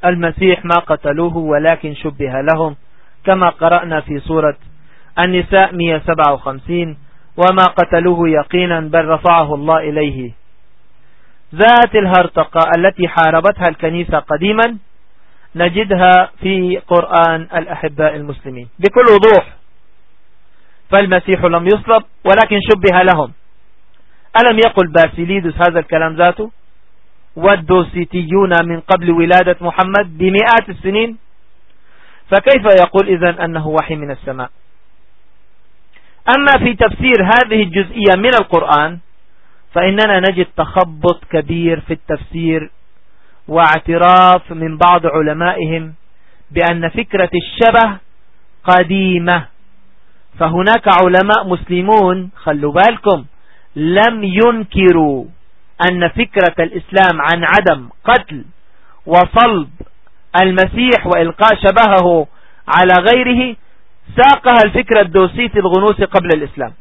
المسيح ما قتلوه ولكن شبه لهم كما قرأنا في سورة النساء 157 وما قتلوه يقينا بل رفعه الله إليه. ذات الهرطقة التي حاربتها الكنيسة قديما نجدها في قرآن الأحباء المسلمين. بكل وضوح. فالمسيح لم يصلب ولكن شبه لهم. ألم يقل باسيليدس هذا الكلام ذاته؟ والدوسيتيون من قبل ولادة محمد بمئات السنين. فكيف يقول إذن أنه وحي من السماء؟ أما في تفسير هذه الجزئية من القرآن فإننا نجد تخبط كبير في التفسير واعتراف من بعض علمائهم بأن فكرة الشبه قديمة. فهناك علماء مسلمون خلوا بالكم لم ينكروا أن فكرة الإسلام عن عدم قتل وصلب المسيح وإلقاء شبهه على غيره ساقها الفكرة الدوسية الغنوسي قبل الإسلام.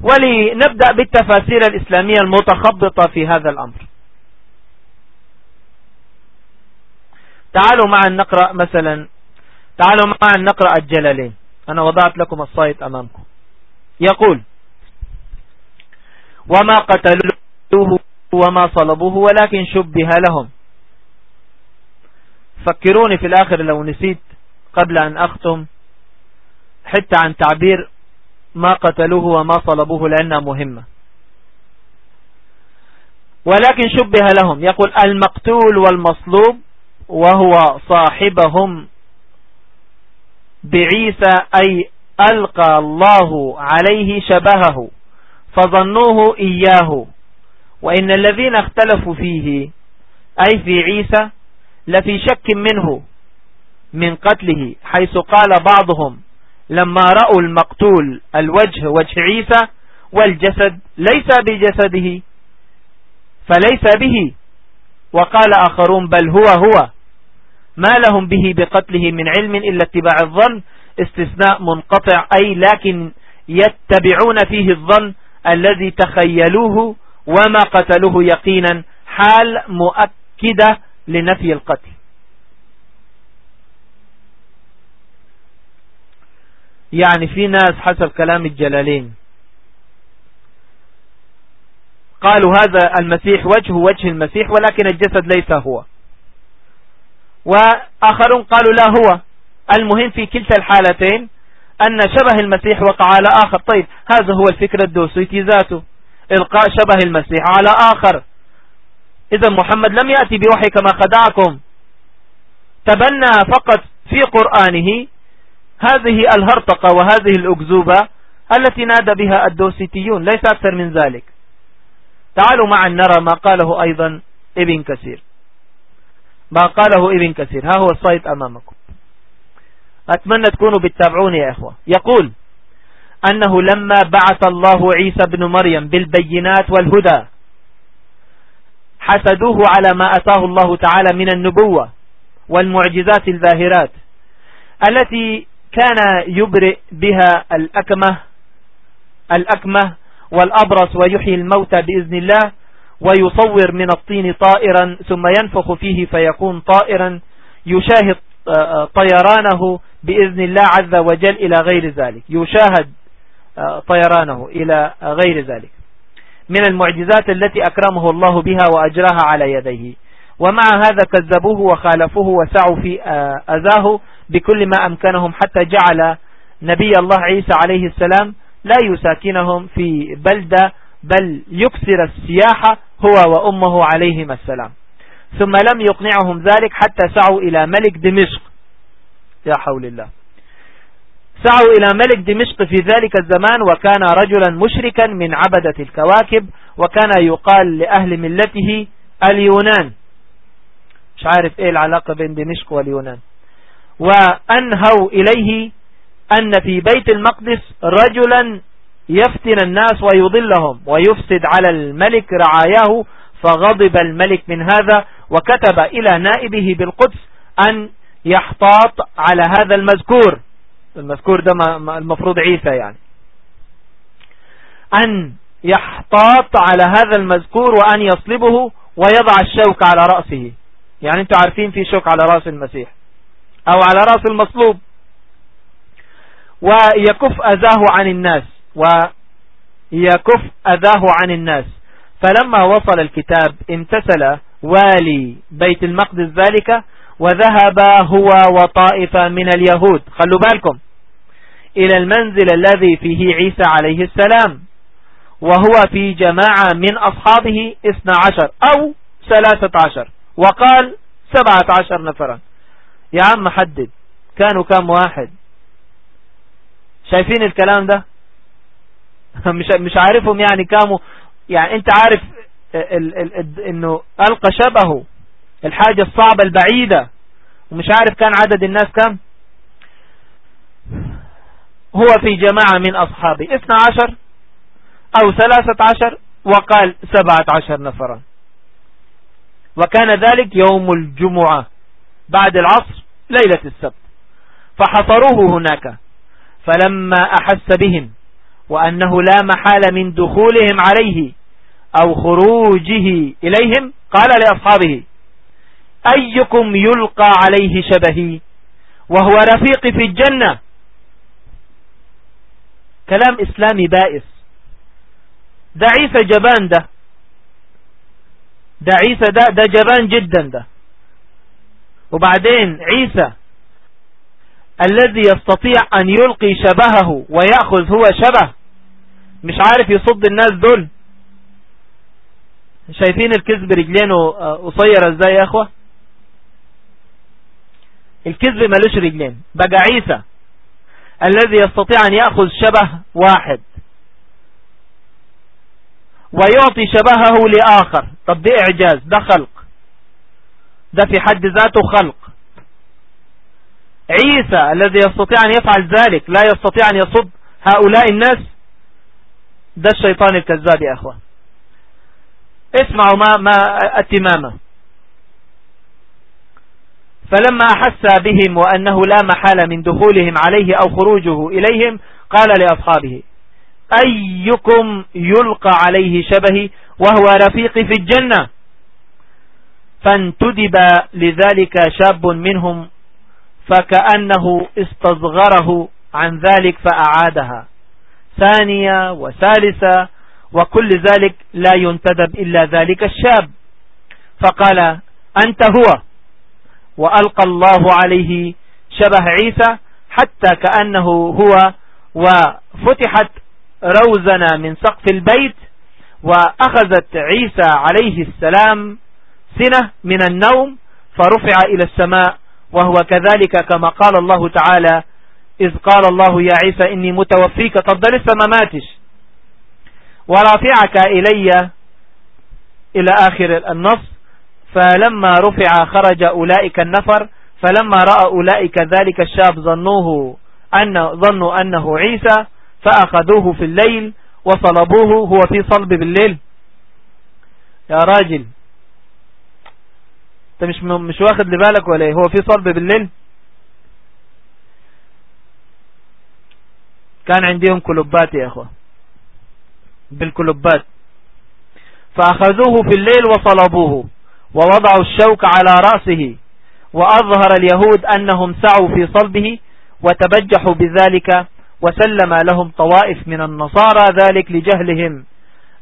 ولنبدأ بالتفاسير الإسلامية المتخبطة في هذا الأمر. تعالوا معا نقرأ مثلا تعالوا معا نقرأ الجلالين. أنا وضعت لكم الصيت أمامكم. يقول وما قتلوه وما صلبوه ولكن شبه لهم. فكروني في الآخر لو نسيت قبل أن أختم حتى عن تعبير ما قتلوه وما صلبوه لأنها مهمة. ولكن شبه لهم. يقول المقتول والمصلوب وهو صاحبهم بعيسى أي ألقى الله عليه شبهه فظنوه إياه. وإن الذين اختلفوا فيه أي في عيسى لفي شك منه من قتله حيث قال بعضهم لما رأوا المقتول الوجه وجه عيسى والجسد ليس بجسده فليس به. وقال آخرون بل هو هو. ما لهم به بقتله من علم إلا اتباع الظن استثناء منقطع أي لكن يتبعون فيه الظن الذي تخيلوه وما قتلوه يقينا حال مؤكدة لنفي القتل. يعني في ناس حسب كلام الجلالين قالوا هذا المسيح وجه وجه المسيح ولكن الجسد ليس هو. وآخرون قالوا لا هو. المهم في كلتا الحالتين أن شبه المسيح وقع على آخر. طيب هذا هو الفكر الدوسيتي ذاته. إلقاء شبه المسيح على آخر. إذا محمد لم يأتي بوحي كما خدعكم. تبنى فقط في قرآنه هذه الهرطقة وهذه الأكذوبة التي نادى بها الدوسيتيون. ليس أكثر من ذلك. تعالوا معا نرى ما قاله أيضا ابن كثير. ما قاله ابن كثير. ها هو الصيد أمامكم. أتمنى تكونوا بتتابعوني يا إخوة. يقول أنه لما بعث الله عيسى بن مريم بالبينات والهدى حسدوه على ما أتاه الله تعالى من النبوة والمعجزات الظاهرات التي كان يبرئ بها الأكمة الأكمة والأبرص ويحيي الموتى بإذن الله. ويصور من الطين طائرا ثم ينفخ فيه فيكون طائرا يشاهد آه، آه، طيرانه بإذن الله عز وجل إلى غير ذلك. يشاهد آه، طيرانه إلى غير ذلك. من المعجزات التي أكرمه الله بها وأجراها على يديه. ومع هذا كذبوه وخالفوه وسعوا في أذاه بكل ما أمكنهم حتى جعل نبي الله عيسى عليه السلام لا يساكنهم في بلدة بل يكسر السياحة هو وأمه عليهما السلام. ثم لم يقنعهم ذلك حتى سعوا إلى ملك دمشق. يا حول الله. سعوا إلى ملك دمشق في ذلك الزمان وكان رجلا مشركا من عبدة الكواكب وكان يقال لأهل ملته اليونان. مش عارف إيه العلاقة بين دمشق واليونان. وأنهوا إليه أن في بيت المقدس رجلا يفتن الناس ويضلهم ويفسد على الملك رعاياه فغضب الملك من هذا وكتب إلى نائبه بالقدس أن يحتاط على هذا المذكور. المذكور ده المفروض عيسى يعني. أن يحتاط على هذا المذكور وأن يصلبه ويضع الشوك على رأسه. يعني أنتوا عارفين في شوك على رأس المسيح أو على رأس المصلوب. ويكف أذاه عن الناس. ويكف أذاه عن الناس. فلما وصل الكتاب امتثل والي بيت المقدس ذلك وذهب هو وطائفة من اليهود. خلوا بالكم. إلى المنزل الذي فيه عيسى عليه السلام وهو في جماعة من أصحابه اثنى عشر أو ثلاثة عشر وقال سبعة عشر نفرا. يا عم حدد كانوا كام واحد؟ شايفين الكلام ده؟ مش مش عارفهم يعني كاموا يعني انت عارف ال ال ال انه ألقى شبهه الحاجة الصعبة البعيدة ومش عارف كان عدد الناس كم؟ هو في جماعة من أصحابه اثنى عشر أو ثلاثة عشر وقال سبعة عشر نفرا. وكان ذلك يوم الجمعة بعد العصر ليلة السبت. فحصروه هناك فلما أحس بهم وأنه لا محال من دخولهم عليه أو خروجه إليهم قال لأصحابه أيكم يلقى عليه شبهي وهو رفيقي في الجنة؟ كلام إسلامي بائس. ده عيسى جبان ده. ده عيسى ده ده جبان جدا ده. وبعدين عيسى الذي يستطيع أن يلقي شبهه ويأخذ هو شبه. مش عارف يصد الناس دول. شايفين الكذب رجلينه آه، قصيرة إزاي يا إخوة؟ الكذب ملوش رجلين. بقى عيسى الذي يستطيع أن يأخذ شبه واحد ويعطي شبهه لآخر. طب ده إعجاز ده خلق. ده في حد ذاته خلق. عيسى الذي يستطيع أن يفعل ذلك لا يستطيع أن يصد هؤلاء الناس؟ ده الشيطان الكذاب يا أخوان. اسمعوا ما, ما التمامة. فلما أحس بهم وأنه لا محال من دخولهم عليه أو خروجه إليهم قال لأصحابه أيكم يلقى عليه شبهي وهو رفيقي في الجنة؟ فانتدب لذلك شاب منهم فكأنه استصغره عن ذلك فأعادها. ثانية وثالثة وكل ذلك لا ينتدب إلا ذلك الشاب. فقال أنت هو. وألقى الله عليه شبه عيسى حتى كأنه هو وفتحت روزنا من سقف البيت وأخذت عيسى عليه السلام سنة من النوم فرفع إلى السماء وهو كذلك كما قال الله تعالى إذ قال الله يا عيسى إني متوفيك طب لسه ما ماتش ورافعك إلي إلى آخر النص فلما رفع خرج أولئك النفر فلما رأى أولئك ذلك الشاب ظنوه أن ظنوا أنه عيسى فأخذوه في الليل وصلبوه هو في صلب بالليل. يا راجل مش مش واخد لبالك ولا إيه؟ هو في صلب بالليل؟ كان عندهم كلوبات يا اخوة. بالكلوبات. فأخذوه في الليل وصلبوه ووضعوا الشوك على رأسه وأظهر اليهود أنهم سعوا في صلبه وتبجحوا بذلك وسلم لهم طوائف من النصارى ذلك لجهلهم.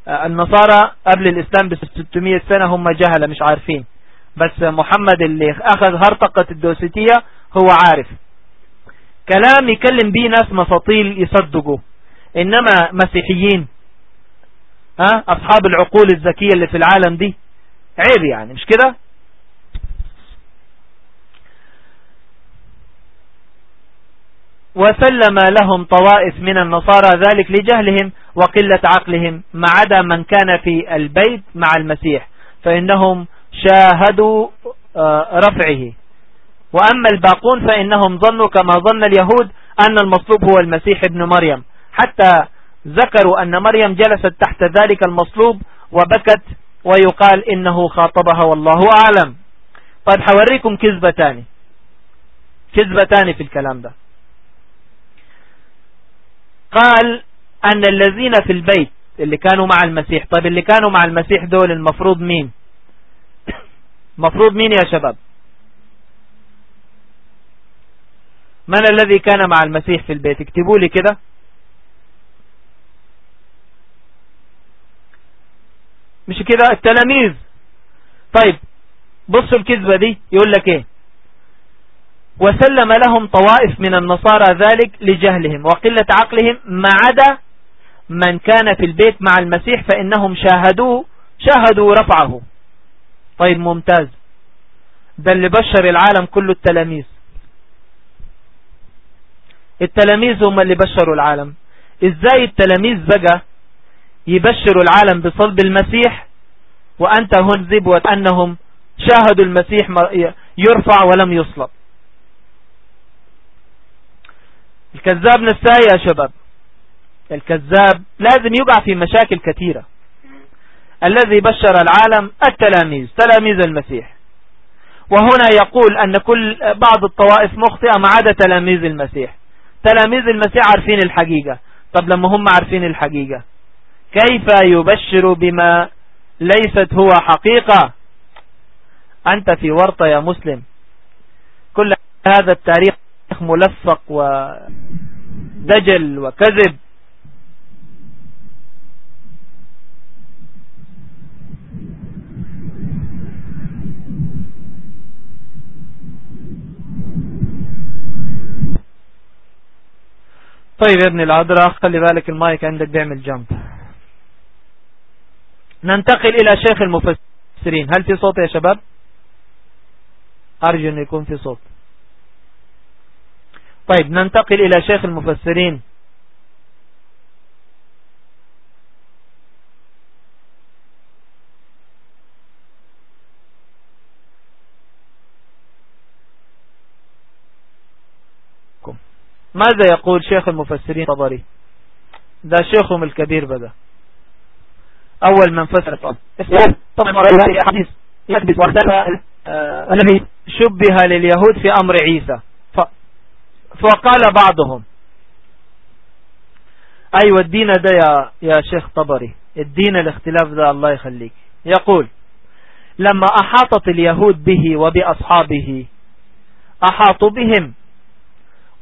النصارى قبل الإسلام ب 600 سنة هم جهلة مش عارفين. بس محمد اللي أخذ هرطقة الدوستية هو عارف. كلام يكلم بيه ناس مساطيل يصدقوا. إنما مسيحيين ها أصحاب العقول الذكية اللي في العالم دي عيب يعني مش كده؟ وسلم لهم طوائف من النصارى ذلك لجهلهم وقلة عقلهم ما عدا من كان في البيت مع المسيح فإنهم شاهدوا آه، رفعه. وأما الباقون فإنهم ظنوا كما ظن اليهود أن المصلوب هو المسيح ابن مريم. حتى ذكروا أن مريم جلست تحت ذلك المصلوب وبكت ويقال إنه خاطبها والله أعلم. طيب حوريكم كذبة تاني كذبة تاني في الكلام ده. قال أن الذين في البيت اللي كانوا مع المسيح طيب اللي كانوا مع المسيح دول المفروض مين؟ مفروض مين يا شباب؟ من الذي كان مع المسيح في البيت؟ اكتبوا لي كده. مش كده؟ التلاميذ. طيب بصوا الكذبة دي يقول لك إيه؟ وسلم لهم طوائف من النصارى ذلك لجهلهم وقلة عقلهم ما عدا من كان في البيت مع المسيح فإنهم شاهدوه شاهدوا رفعه. طيب ممتاز. ده اللي بشر العالم كله التلاميذ. التلاميذ هم اللي بشروا العالم. إزاي التلاميذ بقى يبشروا العالم بصلب المسيح وأنت هنذب وانهم شاهدوا المسيح يرفع ولم يصلب؟ الكذاب نفسه يا شباب. الكذاب لازم يقع في مشاكل كثيرة. الذي بشر العالم التلاميذ تلاميذ المسيح. وهنا يقول أن كل بعض الطوائف مخطئة ما عدا تلاميذ المسيح. تلاميذ المسيح عارفين الحقيقة. طب لما هم عارفين الحقيقة كيف يبشر بما ليست هو حقيقة؟ أنت في ورطة يا مسلم. كل هذا التاريخ ملفق ودجل وكذب. طيب يا ابن العذراء خلي بالك المايك عندك بيعمل جنب. ننتقل إلى شيخ المفسرين. هل في صوت يا شباب؟ أرجو أن يكون في صوت. طيب ننتقل إلى شيخ المفسرين. ماذا يقول شيخ المفسرين طبري ده شيخهم الكبير بدأ. أول من فسر. طبعا حديث يثبت الذي شبه لليهود في أمر عيسى. فقال بعضهم. أيوة الدين ده يا, يا شيخ طبري. الدين الاختلاف ده الله يخليك. يقول لما أحاطت اليهود به وبأصحابه أحاطوا بهم.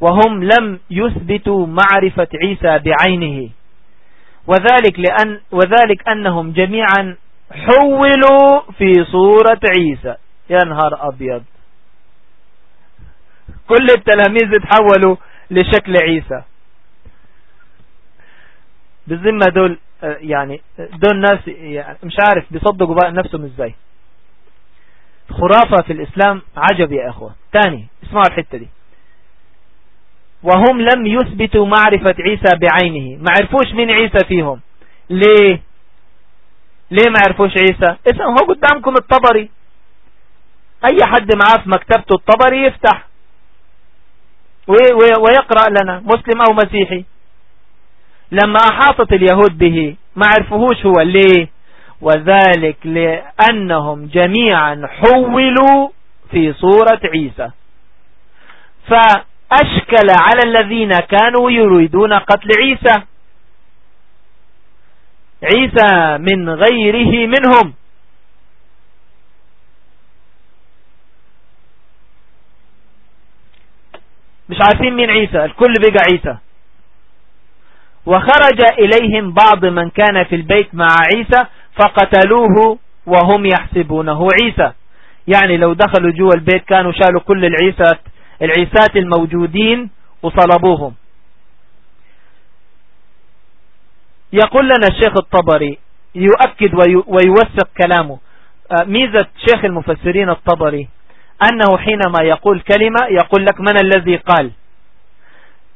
وهم لم يثبتوا معرفة عيسى بعينه. وذلك لأن وذلك أنهم جميعا حولوا في صورة عيسى. يا نهار أبيض. كل التلاميذ تحولوا لشكل عيسى. بالذمة دول يعني دول ناس يعني مش عارف بيصدقوا بقى نفسهم إزاي. خرافة في الإسلام عجب يا أخوة. تاني اسمعوا الحتة دي. وهم لم يثبتوا معرفة عيسى بعينه. ما عرفوش مين عيسى فيهم. ليه؟ ليه ما عرفوش عيسى؟ اسم هو قدامكم الطبري. أي حد معاه في مكتبته الطبري يفتح. ويقرأ لنا مسلم أو مسيحي. لما أحاطت اليهود به ما عرفوهوش هو. ليه؟ وذلك لأنهم جميعا حولوا في صورة عيسى. فأشكل على الذين كانوا يريدون قتل عيسى. عيسى من غيره منهم. مش عارفين مين عيسى الكل بقى عيسى. وخرج إليهم بعض من كان في البيت مع عيسى فقتلوه وهم يحسبونه عيسى. يعني لو دخلوا جوا البيت كانوا شالوا كل العيسات العيسات الموجودين وصلبوهم. يقول لنا الشيخ الطبري يؤكد ويوثق كلامه. آه، ميزة شيخ المفسرين الطبري أنه حينما يقول كلمة يقول لك من الذي قال؟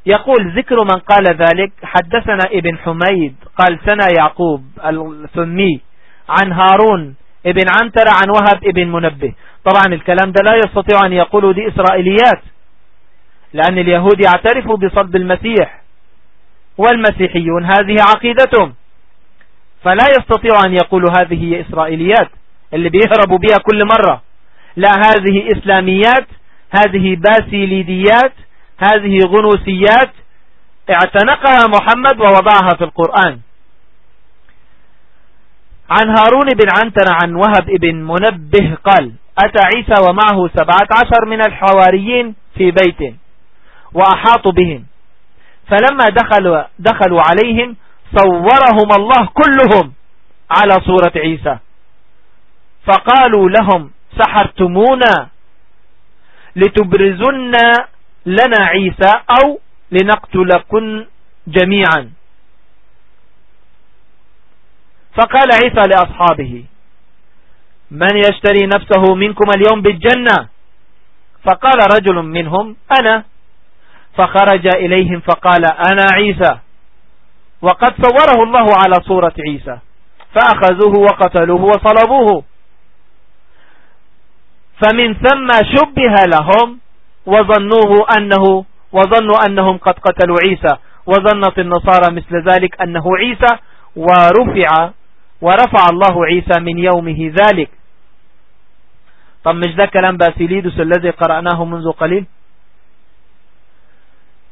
يقول ذكر من قال ذلك حدثنا ابن حميد قال سنة يعقوب الثمي عن هارون ابن عنتر عن وهب ابن منبه. طبعا الكلام ده لا يستطيع أن يقولوا دي إسرائيليات لأن اليهود يعترفوا بصلب المسيح والمسيحيون هذه عقيدتهم. فلا يستطيع أن يقولوا هذه إسرائيليات اللي بيهربوا بها كل مرة. لا هذه إسلاميات هذه باسيليديات هذه غنوسيات. اعتنقها محمد ووضعها في القرآن. عن هارون بن عنتر عن وهب بن منبه قال أتى عيسى ومعه سبعة عشر من الحواريين في بيت وأحاطوا بهم. فلما دخلوا, دخلوا عليهم صورهم الله كلهم على صورة عيسى. فقالوا لهم سحرتمونا لتبرزن لنا عيسى أو لنقتلكن جميعا. فقال عيسى لأصحابه من يشتري نفسه منكم اليوم بالجنة؟ فقال رجل منهم أنا. فخرج إليهم فقال أنا عيسى. وقد صوره الله على صورة عيسى. فأخذوه وقتلوه وصلبوه. فمن ثم شبه لهم وظنوه أنه وظنوا أنهم قد قتلوا عيسى. وظنت النصارى مثل ذلك أنه عيسى. ورفع ورفع الله عيسى من يومه ذلك. طب مش ده كلام باسيليدس الذي قرأناه منذ قليل؟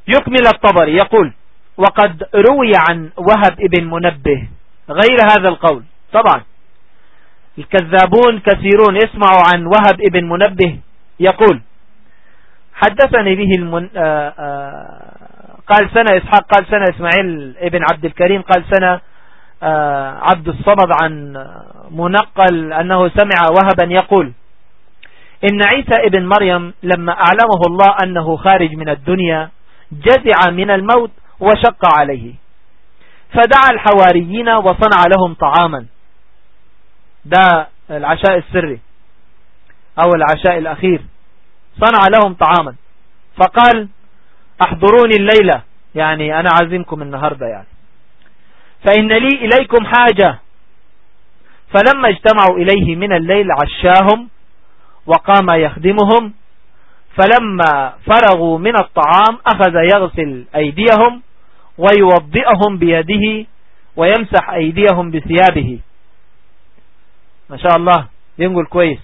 يكمل الطبري يقول وقد روي عن وهب ابن منبه غير هذا القول. طبعا. الكذابون كثيرون يسمعوا عن وهب ابن منبه يقول حدثني به المن... آآ آه، آآ آه، قال سنة إسحاق قال سنة إسماعيل ابن عبد الكريم قال سنة آه، عبد الصمد عن منقل أنه سمع وهبا يقول إن عيسى ابن مريم لما أعلمه الله أنه خارج من الدنيا جزع من الموت وشق عليه. فدعا الحواريين وصنع لهم طعاما. ده العشاء السري أو العشاء الأخير. صنع لهم طعاما. فقال أحضروني الليلة يعني أنا عازمكم النهاردة يعني. فإن لي إليكم حاجة. فلما اجتمعوا إليه من الليل عشاهم وقام يخدمهم فلما فرغوا من الطعام أخذ يغسل أيديهم ويوضئهم بيده ويمسح أيديهم بثيابه. ما شاء الله ينقل كويس.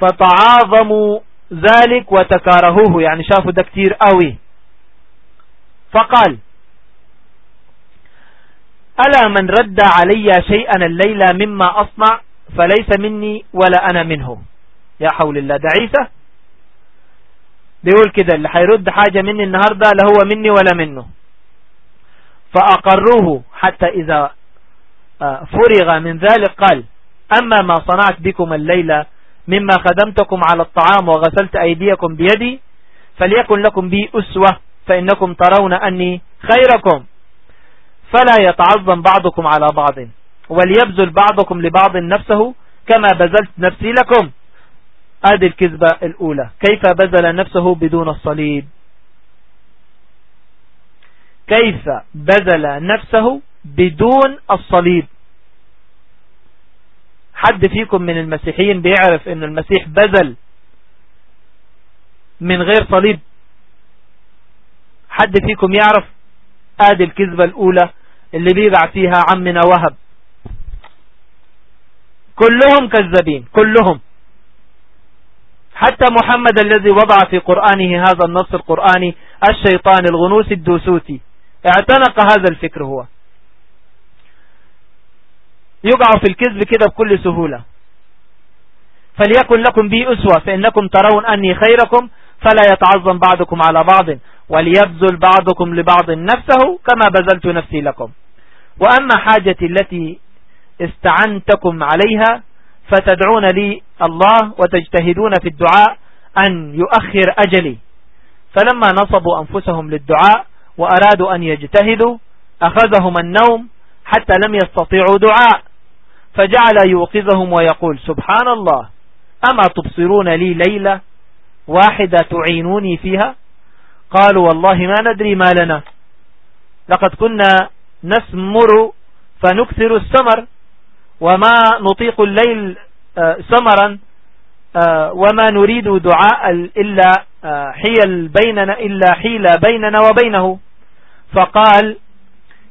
فتعاظموا ذلك وتكارهوه يعني شافوا ده كتير قوي. فقال ألا من رد علي شيئا الليلة مما أصنع فليس مني ولا أنا منه. يا حول الله ده عيسى؟ بيقول كده اللي حيرد حاجة مني النهاردة لا هو مني ولا منه. فأقروه حتى إذا آه، فرغ من ذلك قال أما ما صنعت بكم الليلة مما خدمتكم على الطعام وغسلت أيديكم بيدي فليكن لكم بي أسوة فإنكم ترون أني خيركم. فلا يتعظم بعضكم على بعض وليبذل بعضكم لبعض نفسه كما بذلت نفسي لكم. هذه الكذبة الأولى. كيف بذل نفسه بدون الصليب؟ كيف بذل نفسه بدون الصليب؟ حد فيكم من المسيحيين بيعرف ان المسيح بذل من غير صليب؟ حد فيكم يعرف؟ أدي الكذبة الأولى اللي بيبع فيها عمنا وهب. كلهم كذابين كلهم. حتى محمد الذي وضع في قرآنه هذا النص القرآني الشيطان الغنوس الدوسوتي. اعتنق هذا الفكر هو. يقع في الكذب كده بكل سهولة. فليكن لكم بي أسوة فإنكم ترون أني خيركم فلا يتعظم بعضكم على بعض وليبذل بعضكم لبعض نفسه كما بذلت نفسي لكم. وأما حاجتي التي استعنتكم عليها فتدعون لي الله وتجتهدون في الدعاء أن يؤخر أجلي. فلما نصبوا أنفسهم للدعاء وأرادوا أن يجتهدوا أخذهم النوم حتى لم يستطيعوا دعاء. فجعل يوقظهم ويقول سبحان الله أما تبصرون لي ليلة واحدة تعينوني فيها؟ قالوا والله ما ندري ما لنا. لقد كنا نسمر فنكثر السمر. وما نطيق الليل آه، سمرا آه، وما نريد دعاء إلا آه، حيل بيننا إلا حيل بيننا وبينه. فقال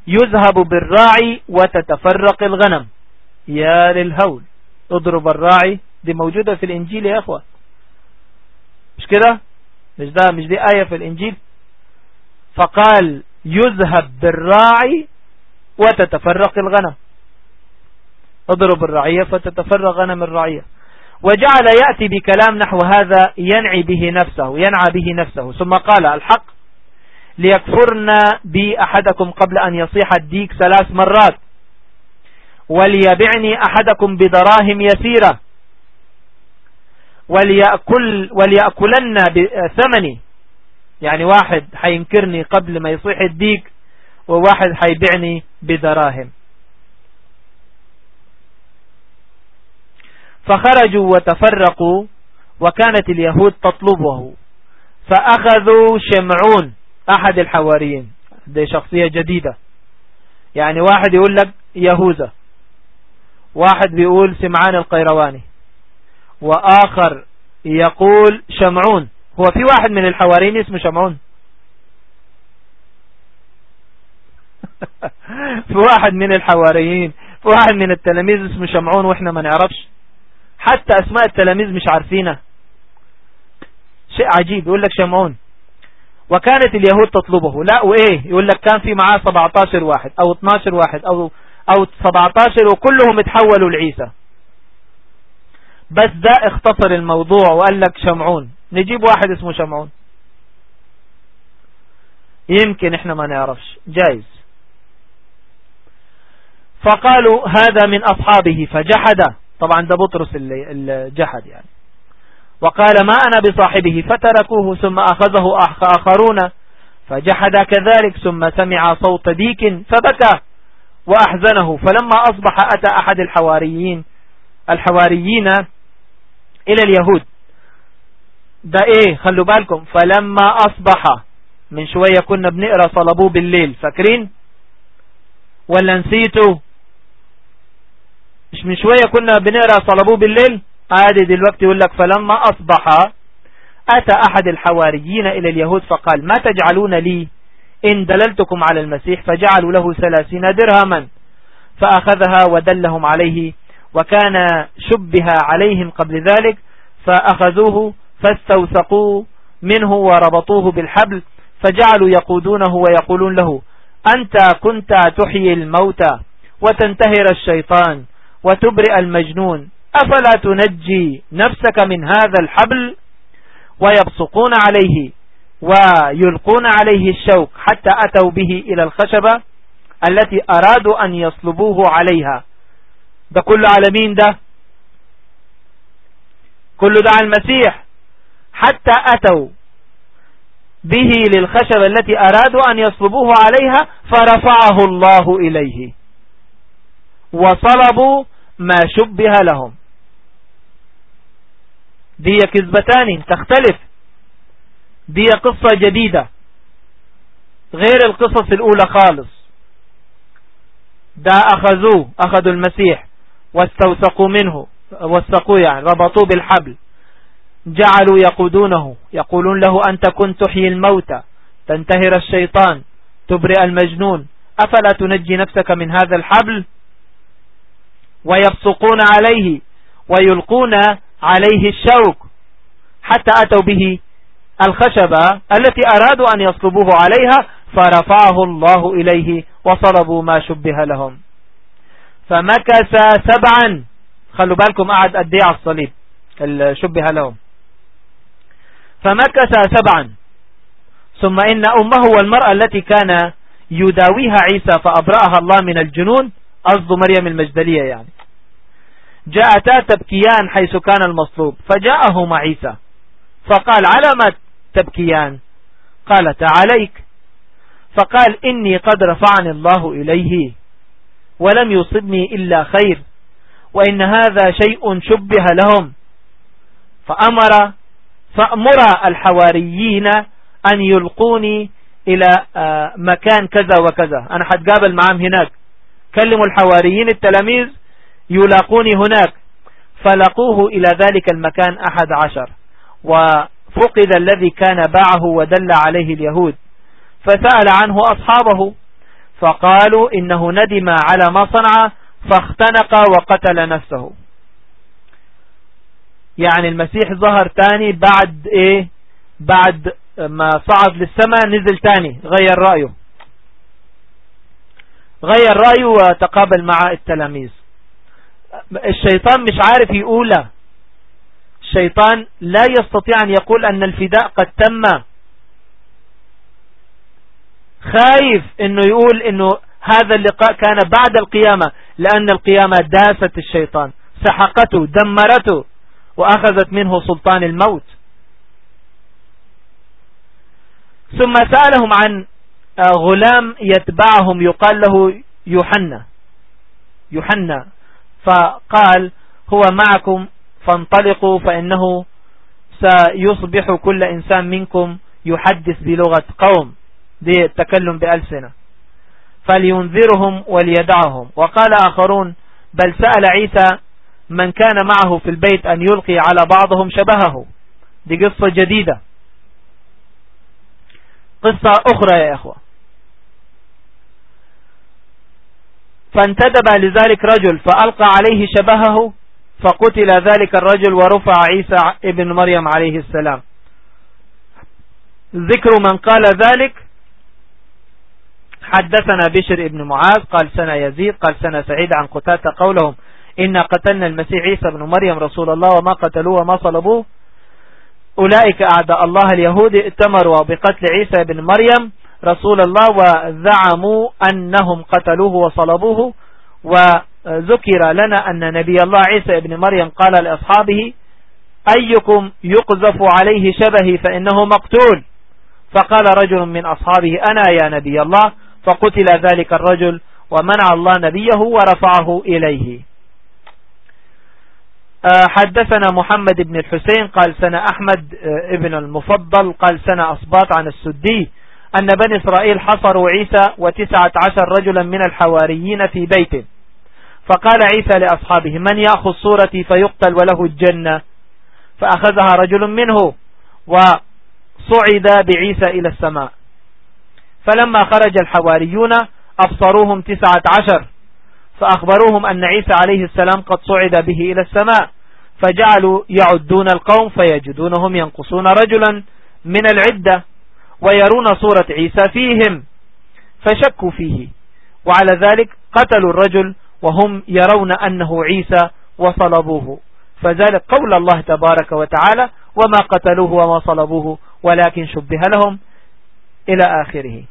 يذهب بالراعي وتتفرق الغنم. يا للهول اضرب الراعي. دي موجودة في الإنجيل يا إخوة. مش كده؟ مش ده مش دي آية في الإنجيل؟ فقال يذهب بالراعي وتتفرق الغنم. اضرب الرعية فتتفرق غنم الرعية. وجعل يأتي بكلام نحو هذا ينعي به نفسه ينعى به نفسه. ثم قال الحق ليكفرنا بي أحدكم قبل أن يصيح الديك ثلاث مرات. وليبعني أحدكم بدراهم يسيرة. وليأكل وليأكلن بثمني. يعني واحد حينكرني قبل ما يصيح الديك وواحد حيبعني بدراهم. فخرجوا وتفرقوا وكانت اليهود تطلبه. فأخذوا شمعون أحد الحواريين. دي شخصية جديدة. يعني واحد يقول لك يهوذا. واحد بيقول سمعان القيرواني. وآخر يقول شمعون. هو في واحد من الحواريين اسمه شمعون. في واحد من الحواريين. في واحد من التلاميذ اسمه شمعون وإحنا ما نعرفش. حتى أسماء التلاميذ مش عارفينها. شيء عجيب يقول لك شمعون وكانت اليهود تطلبه. لا وإيه؟ يقول لك كان في معاه 17 واحد أو 12 واحد أو, أو 17 وكلهم اتحولوا لعيسى. بس ده اختصر الموضوع وقال لك شمعون. نجيب واحد اسمه شمعون. يمكن إحنا ما نعرفش. جايز. فقالوا هذا من أصحابه فجحد. طبعا ده بطرس اللي جحد يعني. وقال ما أنا بصاحبه فتركوه ثم أخذه آخرون فجحد كذلك ثم سمع صوت ديك فبكى وأحزنه. فلما أصبح أتى أحد الحواريين الحواريين إلى اليهود. ده إيه؟ خلوا بالكم. فلما أصبح من شوية كنا بنقرأ صلبوه بالليل. فاكرين؟ ولا نسيتوا؟ مش من شوية كنا بنقرأ صلبوه بالليل؟ عادي دلوقتي يقول لك فلما أصبح أتى أحد الحواريين إلى اليهود فقال ما تجعلون لي إن دللتكم على المسيح؟ فجعلوا له ثلاثين درهما فأخذها ودلهم عليه وكان شبه عليهم قبل ذلك فأخذوه فاستوثقوا منه وربطوه بالحبل فجعلوا يقودونه ويقولون له أنت كنت تحيي الموتى وتنتهر الشيطان وتبرئ المجنون. أفلا تنجي نفسك من هذا الحبل ويبصقون عليه ويلقون عليه الشوك حتى أتوا به إلى الخشبة التي أرادوا أن يصلبوه عليها. ده كل على مين ده. كل ده على المسيح. حتى أتوا به للخشبة التي أرادوا أن يصلبوه عليها فرفعه الله إليه. وصلبوا ما شبه لهم. دي كذبتان تختلف. دي قصة جديدة. غير القصص الأولى خالص. ده أخذوه أخذوا المسيح واستوثقوا منه وثقوا يعني ربطوه بالحبل. جعلوا يقودونه يقولون له أنت كنت تحيي الموتى تنتهر الشيطان تبرئ المجنون. أفلا تنجي نفسك من هذا الحبل؟ ويبصقون عليه ويلقون عليه الشوك. حتى أتوا به الخشبة التي أرادوا أن يصلبوه عليها فرفعه الله إليه وصلبوا ما شبه لهم. فمكث سبعا. خلوا بالكم قعد أدي على الصليب شبه لهم. فمكث سبعا. ثم إن أمه والمرأة التي كان يداويها عيسى فأبرأها الله من الجنون قصد مريم المجدلية يعني. جاءتا تبكيان حيث كان المصلوب فجاءهما عيسى فقال على ما تبكيان؟ قالتا عليك فقال إني قد رفعني الله إليه ولم يصبني إلا خير وإن هذا شيء شبه لهم. فأمر فأمر الحواريين أن يلقوني إلى آه، مكان كذا وكذا. أنا حتقابل معهم هناك. كلموا الحواريين التلاميذ يلاقوني هناك. فلقوه إلى ذلك المكان أحد عشر. وفقد الذي كان باعه ودل عليه اليهود. فسأل عنه أصحابه. فقالوا إنه ندم على ما صنع فاختنق وقتل نفسه. يعني المسيح ظهر تاني بعد إيه؟ بعد ما صعد للسماء نزل تاني غير رأيه. غير رأيه وتقابل مع التلاميذ. الشيطان مش عارف يقولها الشيطان لا يستطيع أن يقول أن الفداء قد تم. خايف أنه يقول أنه هذا اللقاء كان بعد القيامة لأن القيامة داست الشيطان سحقته دمرته وأخذت منه سلطان الموت. ثم سألهم عن غلام يتبعهم يقال له يوحنا. يوحنا. فقال هو معكم فانطلقوا فإنه سيصبح كل إنسان منكم يحدث بلغة قوم دي التكلم بألسنة فلينذرهم وليدعهم. وقال آخرون بل سأل عيسى من كان معه في البيت أن يلقي على بعضهم شبهه. دي قصة جديدة. قصة أخرى يا إخوة. فانتدب لذلك رجل فألقى عليه شبهه فقتل ذلك الرجل ورفع عيسى ابن مريم عليه السلام. ذكر من قال ذلك حدثنا بشر ابن معاذ قال سنة يزيد قال سنة سعيد عن قتاتة قولهم إنا قتلنا المسيح عيسى بن مريم رسول الله وما قتلوه وما صلبوه. أولئك أعداء الله اليهود اتمروا بقتل عيسى بن مريم رسول الله وزعموا أنهم قتلوه وصلبوه وذكر لنا أن نبي الله عيسى بن مريم قال لأصحابه أيكم يقذف عليه شبهي فإنه مقتول؟ فقال رجل من أصحابه أنا يا نبي الله. فقتل ذلك الرجل ومنع الله نبيه ورفعه إليه. آه، حدثنا محمد بن الحسين قال سنة أحمد آه، ابن المفضل قال سنة أصباط عن السدي. أن بني إسرائيل حصروا عيسى وتسعة عشر رجلا من الحواريين في بيته. فقال عيسى لأصحابه من يأخذ صورتي فيقتل وله الجنة؟ فأخذها رجل منه وصعد بعيسى إلى السماء. فلما خرج الحواريون أبصروهم تسعة عشر فأخبروهم أن عيسى عليه السلام قد صعد به إلى السماء. فجعلوا يعدون القوم فيجدونهم ينقصون رجلا من العدة. ويرون صورة عيسى فيهم فشكوا فيه. وعلى ذلك قتلوا الرجل وهم يرون أنه عيسى وصلبوه. فذلك قول الله تبارك وتعالى وما قتلوه وما صلبوه ولكن شبه لهم إلى آخره.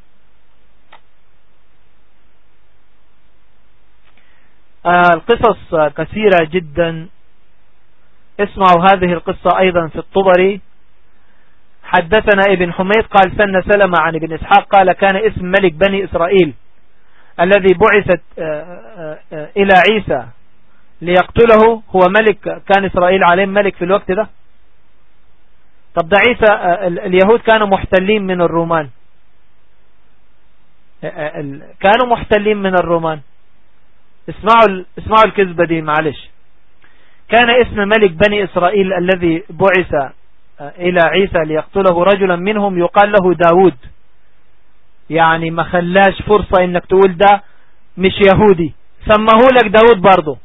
آه، القصص كثيرة جدا. اسمعوا هذه القصة أيضا في الطبري. حدثنا ابن حميد قال سن سلم عن ابن إسحاق قال كان اسم ملك بني إسرائيل الذي بعثت آه، آه، إلى عيسى ليقتله. هو ملك كان إسرائيل عليه ملك في الوقت ده. طب ده عيسى اليهود كانوا محتلين من الرومان. كانوا محتلين من الرومان. اسمعوا اسمعوا الكذبة دي معلش. كان اسم ملك بني إسرائيل الذي بعث آه، إلى عيسى ليقتله رجلا منهم يقال له داود. يعني ما خلاش فرصة إنك تقول ده مش يهودي. سمه لك داود برضه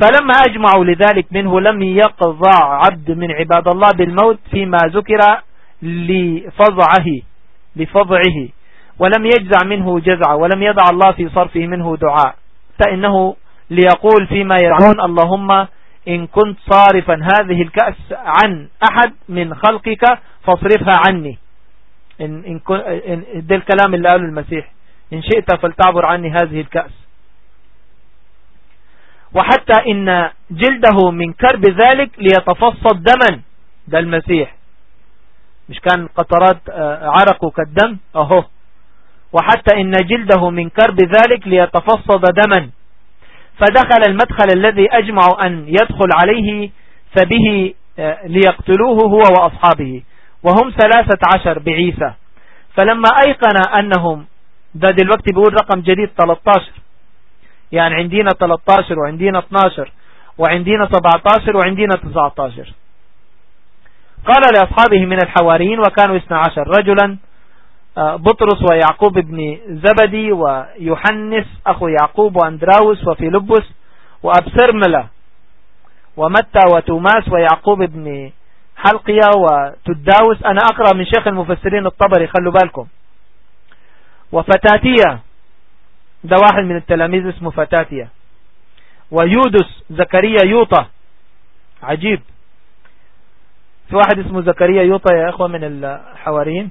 فلما أجمعوا لذلك منه لم يقضع عبد من عباد الله بالموت فيما ذكر لفضعه لفضعه ولم يجزع منه جزع ولم يدع الله في صرفه منه دعاء. فإنه ليقول فيما يرعون اللهم إن كنت صارفا هذه الكأس عن أحد من خلقك فاصرفها عني. إن, إن, إن ده الكلام اللي قاله المسيح. إن شئت فلتعبر عني هذه الكأس. وحتى إن جلده من كرب ذلك ليتفصد دما ده المسيح. مش كان قطرات آه، عرقه كالدم؟ أهو. وحتى إن جلده من كرب ذلك ليتفصد دما فدخل المدخل الذي أجمع أن يدخل عليه فبه آه، ليقتلوه هو وأصحابه. وهم ثلاثة عشر بعيسى. فلما أيقن أنهم ده دلوقتي بيقول رقم جديد 13 يعني عندنا 13 وعندنا 12 وعندنا 17 وعندنا 19 قال لأصحابه من الحواريين وكانوا 12 رجلا بطرس ويعقوب بن زبدي ويوحنس أخو يعقوب وأندراوس وفيلبس وأبسرملة ومتى وتوماس ويعقوب بن حلقية وتداوس. أنا أقرأ من شيخ المفسرين الطبري خلوا بالكم. وفتاتية ده واحد من التلاميذ اسمه فتاتية. ويودس زكريا يوطى عجيب. في واحد اسمه زكريا يوطى يا أخوة من الحواريين.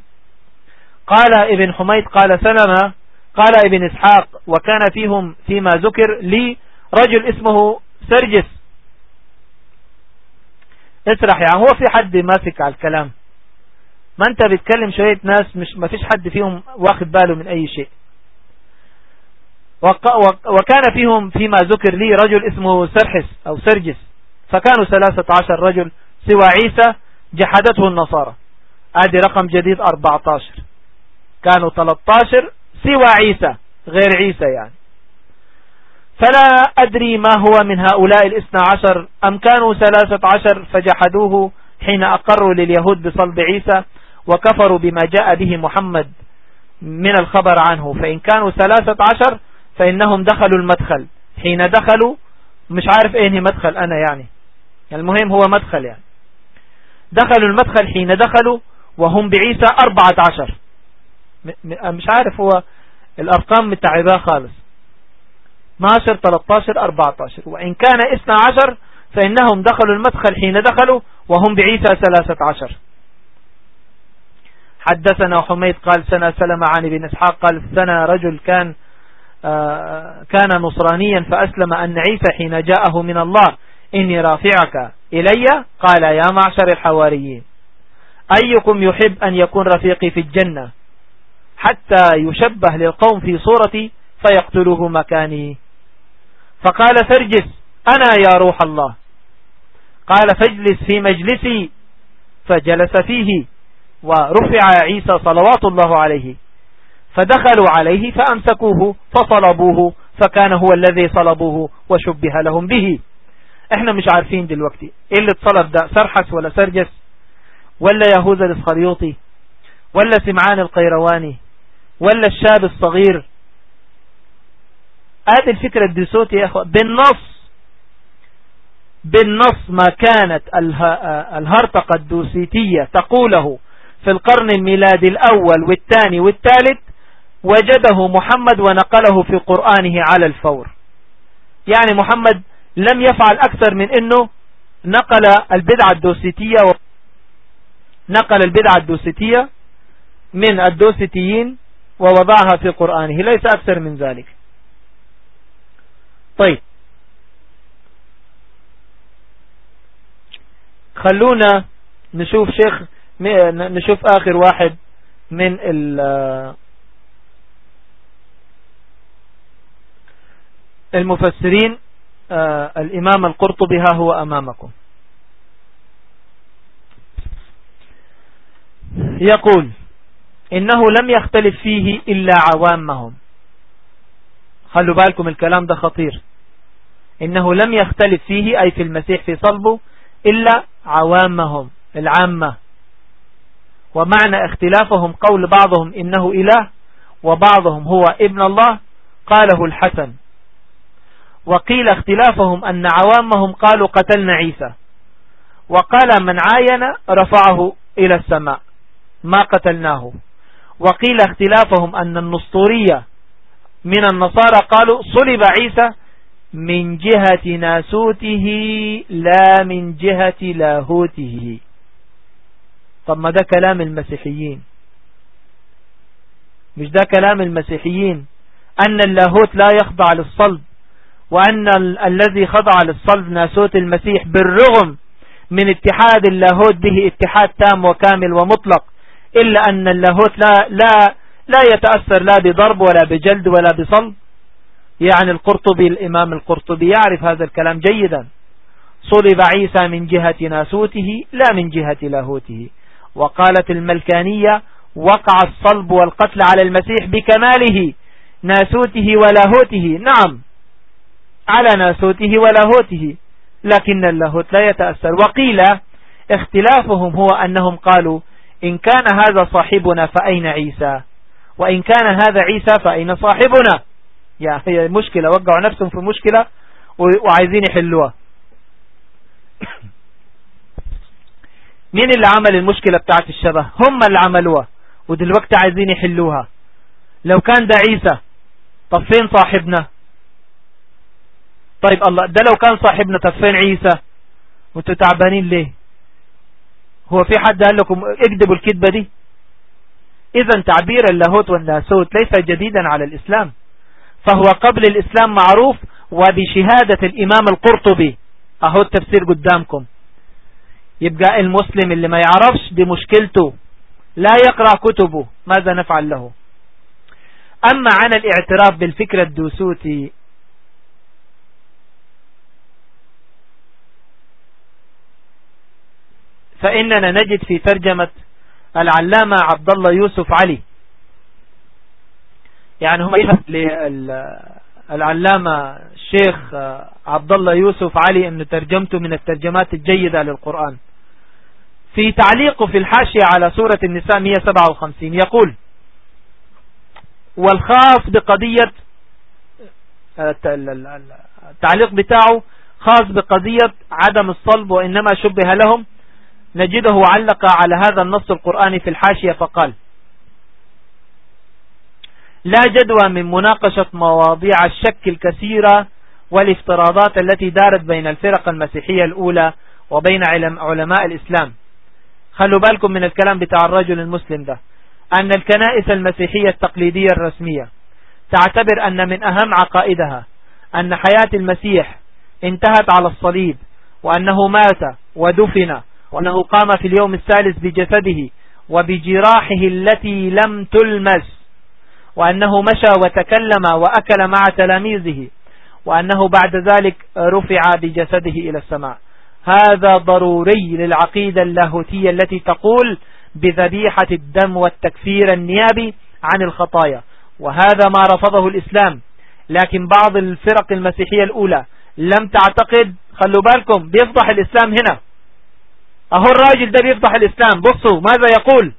قال ابن حميد قال سلمة قال ابن إسحاق وكان فيهم فيما ذكر لي رجل اسمه سرجس. اسرح يعني هو في حد ماسك على الكلام. ما انت بتكلم شوية ناس مش ما فيش حد فيهم واخد باله من أي شيء. وكان فيهم فيما ذكر لي رجل اسمه سرحس أو سرجس. فكانوا ثلاثة عشر رجل سوى عيسى جحدته النصارى. آدي رقم جديد 14 كانوا 13 سوى عيسى غير عيسى يعني. فلا أدري ما هو من هؤلاء الاثنى عشر أم كانوا ثلاثة عشر فجحدوه حين أقروا لليهود بصلب عيسى وكفروا بما جاء به محمد من الخبر عنه. فإن كانوا ثلاثة عشر فإنهم دخلوا المدخل. حين دخلوا مش عارف إيه مدخل أنا يعني. المهم هو مدخل يعني. دخلوا المدخل حين دخلوا وهم بعيسى أربعة عشر. مش عارف هو الأرقام متعباه خالص. 12 13 14 وإن كان 12 فإنهم دخلوا المدخل حين دخلوا وهم بعيسى 13 حدثنا حميد قال سنة سلم عن بن إسحاق قال سنة رجل كان آه، كان نصرانيا فأسلم أن عيسى حين جاءه من الله. إني رافعك إلي؟ قال يا معشر الحواريين. أيكم يحب أن يكون رفيقي في الجنة؟ حتى يشبه للقوم في صورتي فيقتلوه مكاني. فقال فرجس أنا يا روح الله. قال فاجلس في مجلسي فجلس فيه ورفع عيسى صلوات الله عليه. فدخلوا عليه فأمسكوه فصلبوه فكان هو الذي صلبوه وشبه لهم به. إحنا مش عارفين دلوقتي إيه اللي اتصلب ده سرحس ولا سرجس ولا يهوذا الإسخريوطي ولا سمعان القيرواني. ولا الشاب الصغير؟ هذه الفكرة الديسوتي يا أخوة. بالنص بالنص ما كانت الهرطقة الدوسيتية تقوله في القرن الميلادي الأول والثاني والثالث وجده محمد ونقله في قرآنه على الفور. يعني محمد لم يفعل أكثر من أنه نقل البدعة الدوسيتية نقل البدعة الدوسيتية من الدوسيتيين ووضعها في قرآنه. ليس أكثر من ذلك. طيب. خلونا نشوف شيخ نشوف آخر واحد من المفسرين آه، الإمام القرطبي. ها هو أمامكم. يقول إنه لم يختلف فيه إلا عوامهم. خلوا بالكم الكلام ده خطير. إنه لم يختلف فيه أي في المسيح في صلبه إلا عوامهم العامة. ومعنى اختلافهم قول بعضهم إنه إله وبعضهم هو ابن الله قاله الحسن. وقيل اختلافهم أن عوامهم قالوا قتلنا عيسى. وقال من عاين رفعه إلى السماء. ما قتلناه. وقيل اختلافهم أن النسطورية من النصارى قالوا صلب عيسى من جهة ناسوته لا من جهة لاهوته. طب ما ده كلام المسيحيين. مش ده كلام المسيحيين؟ أن اللاهوت لا يخضع للصلب وأن ال الذي خضع للصلب ناسوت المسيح بالرغم من اتحاد اللاهوت به اتحاد تام وكامل ومطلق. إلا أن اللاهوت لا, لا, لا يتأثر لا بضرب ولا بجلد ولا بصلب. يعني القرطبي الإمام القرطبي يعرف هذا الكلام جيدا. صلب عيسى من جهة ناسوته لا من جهة لاهوته. وقالت الملكانية وقع الصلب والقتل على المسيح بكماله ناسوته ولاهوته. نعم على ناسوته ولاهوته. لكن اللاهوت لا يتأثر. وقيل اختلافهم هو أنهم قالوا إن كان هذا صاحبنا فأين عيسى؟ وإن كان هذا عيسى فأين صاحبنا؟ يا هي مشكلة. وقعوا نفسهم في مشكلة وعايزين يحلوها. مين اللي عمل المشكلة بتاعت الشبه؟ هم اللي عملوها. ودلوقتي عايزين يحلوها. لو كان ده عيسى طب فين صاحبنا؟ طيب الله ده لو كان صاحبنا طب فين عيسى؟ وانتوا تعبانين ليه؟ هو في حد قال لكم اكذبوا الكذبة دي؟ اذا تعبير اللاهوت والناسوت ليس جديدا على الإسلام فهو قبل الإسلام معروف وبشهادة الإمام القرطبي. اهو التفسير قدامكم. يبقى المسلم اللي ما يعرفش دي مشكلته لا يقرأ كتبه ماذا نفعل له؟ أما عن الاعتراف بالفكرة الدوسوتي فإننا نجد في ترجمة العلامة عبد الله يوسف علي. يعني هم العلامة الشيخ عبد الله يوسف علي أن ترجمته من الترجمات الجيدة للقرآن. في تعليقه في الحاشية على سورة النساء 157 يقول والخاص بقضية التعليق بتاعه خاص بقضية عدم الصلب وإنما شبه لهم نجده علق على هذا النص القرآني في الحاشية فقال لا جدوى من مناقشة مواضيع الشك الكثيرة والافتراضات التي دارت بين الفرق المسيحية الأولى وبين علماء الإسلام. خلوا بالكم من الكلام بتاع الرجل المسلم ده أن الكنائس المسيحية التقليدية الرسمية تعتبر أن من أهم عقائدها أن حياة المسيح انتهت على الصليب وأنه مات ودفن وأنه قام في اليوم الثالث بجسده وبجراحه التي لم تلمس وأنه مشى وتكلم وأكل مع تلاميذه وأنه بعد ذلك رفع بجسده إلى السماء. هذا ضروري للعقيدة اللاهوتية التي تقول بذبيحة الدم والتكفير النيابي عن الخطايا. وهذا ما رفضه الإسلام لكن بعض الفرق المسيحية الأولى لم تعتقد خلوا بالكم بيفضح الإسلام هنا. أهو الراجل ده بيفضح الإسلام. بصوا ماذا يقول.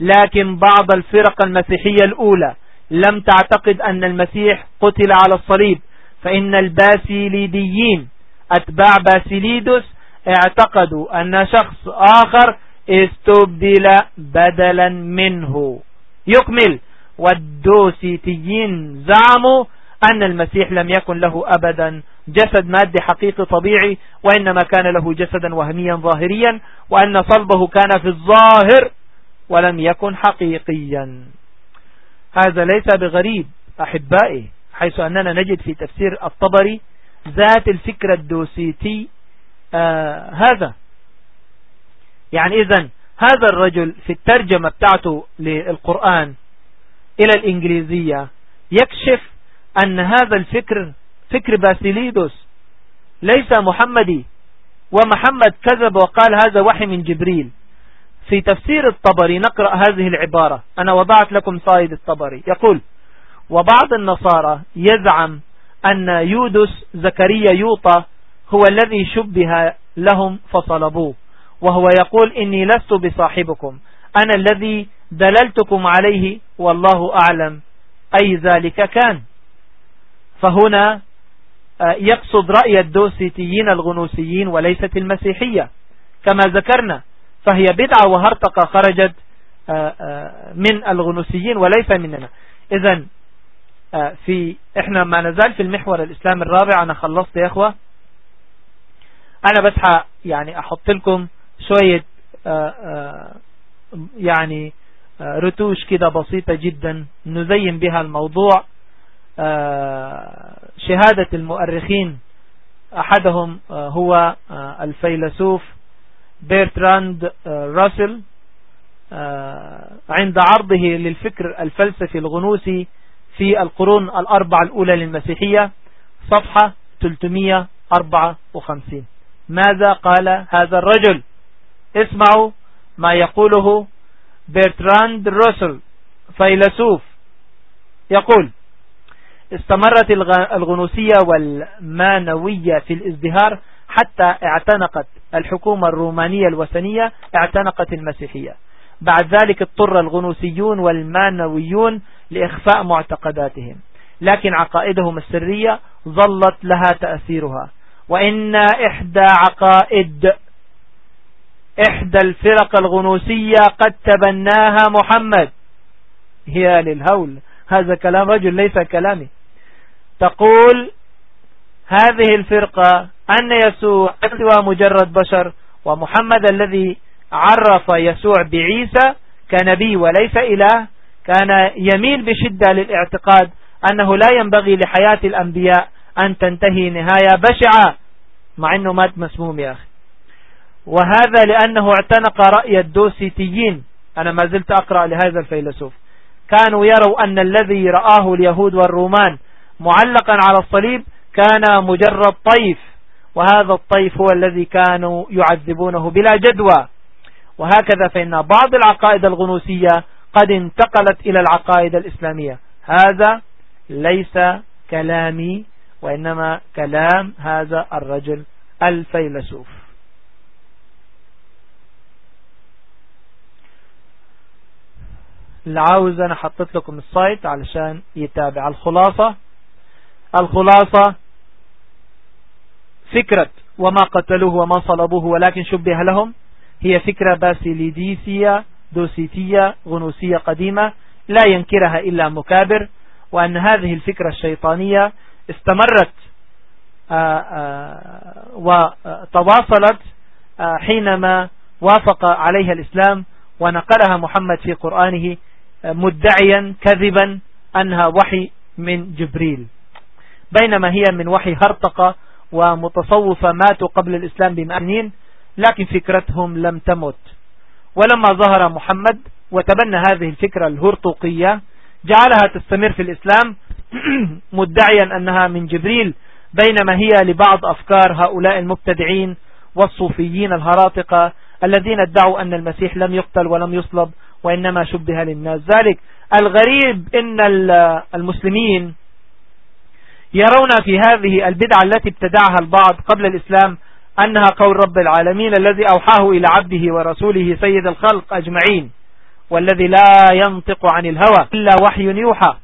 لكن بعض الفرق المسيحية الأولى لم تعتقد أن المسيح قتل على الصليب فإن الباسيليديين أتباع باسيليدوس اعتقدوا أن شخص آخر استبدل بدلا منه. يكمل. والدوسيتيين زعموا أن المسيح لم يكن له أبدا جسد مادي حقيقي طبيعي وإنما كان له جسدا وهميا ظاهريا وأن صلبه كان في الظاهر ولم يكن حقيقيا. هذا ليس بغريب أحبائي حيث أننا نجد في تفسير الطبري ذات الفكرة الدوسيتي آه هذا. يعني إذن هذا الرجل في الترجمة بتاعته للقرآن إلى الإنجليزية يكشف أن هذا الفكر فكر باسيليدوس ليس محمدي ومحمد كذب وقال هذا وحي من جبريل. في تفسير الطبري نقرأ هذه العبارة. أنا وضعت لكم صايد الطبري. يقول وبعض النصارى يزعم أن يودس زكريا يوطى هو الذي شبه لهم فصلبوه وهو يقول إني لست بصاحبكم. أنا الذي دللتكم عليه والله أعلم. أي ذلك كان؟ فهنا آه، يقصد رأي الدوسيتيين الغنوسيين وليست المسيحية. كما ذكرنا فهي بدعة وهرطقة خرجت آه، آه، من الغنوسيين وليس مننا. إذا في إحنا ما نزال في المحور الإسلام الرابع. أنا خلصت يا أخوة. أنا بس يعني أحط لكم شوية يعني رتوش كده بسيطة جدا نزين بها الموضوع. شهادة المؤرخين. أحدهم هو الفيلسوف بيرتراند راسل عند عرضه للفكر الفلسفي الغنوسي في القرون الأربع الأولى للمسيحية صفحة 354 ماذا قال هذا الرجل؟ اسمعوا ما يقوله بيرتراند روسل فيلسوف يقول استمرت الغنوسية والمانوية في الازدهار حتى اعتنقت الحكومة الرومانية الوثنية اعتنقت المسيحية. بعد ذلك اضطر الغنوسيون والمانويون لإخفاء معتقداتهم. لكن عقائدهم السرية ظلت لها تأثيرها. وإن إحدى عقائد إحدى الفرق الغنوسية قد تبناها محمد. هي للهول. هذا كلام رجل ليس كلامي. تقول هذه الفرقة أن يسوع سوى مجرد بشر ومحمد الذي عرف يسوع بعيسى كنبي وليس إله كان يميل بشدة للاعتقاد أنه لا ينبغي لحياة الأنبياء أن تنتهي نهاية بشعة مع أنه مات مسموم يا أخي. وهذا لأنه اعتنق رأي الدوسيتيين. أنا ما زلت أقرأ لهذا الفيلسوف. كانوا يروا أن الذي رآه اليهود والرومان معلقا على الصليب كان مجرد طيف وهذا الطيف هو الذي كانوا يعذبونه بلا جدوى. وهكذا فإن بعض العقائد الغنوسية قد انتقلت إلى العقائد الإسلامية. هذا ليس كلامي وإنما كلام هذا الرجل الفيلسوف. اللي عاوز أنا حطيت لكم السايت علشان يتابع الخلاصة. الخلاصة فكرة وما قتلوه وما صلبوه ولكن شبه لهم هي فكرة باسيليديسية دوسيتية غنوسية قديمة لا ينكرها إلا مكابر وأن هذه الفكرة الشيطانية استمرت آه، آه، وتواصلت آه، حينما وافق عليها الإسلام ونقلها محمد في قرآنه مدعيا كذبا أنها وحي من جبريل. بينما هي من وحي هرطقة ومتصوفة ماتوا قبل الإسلام بمأنين لكن فكرتهم لم تمت. ولما ظهر محمد وتبنى هذه الفكرة الهرطقية جعلها تستمر في الإسلام مدعيا أنها من جبريل بينما هي لبعض أفكار هؤلاء المبتدعين والصوفيين الهراطقة الذين ادعوا أن المسيح لم يقتل ولم يصلب وإنما شبه للناس. ذلك الغريب إن المسلمين يرون في هذه البدعة التي ابتدعها البعض قبل الإسلام أنها قول رب العالمين الذي أوحاه إلى عبده ورسوله سيد الخلق أجمعين والذي لا ينطق عن الهوى إلا وحي يوحى.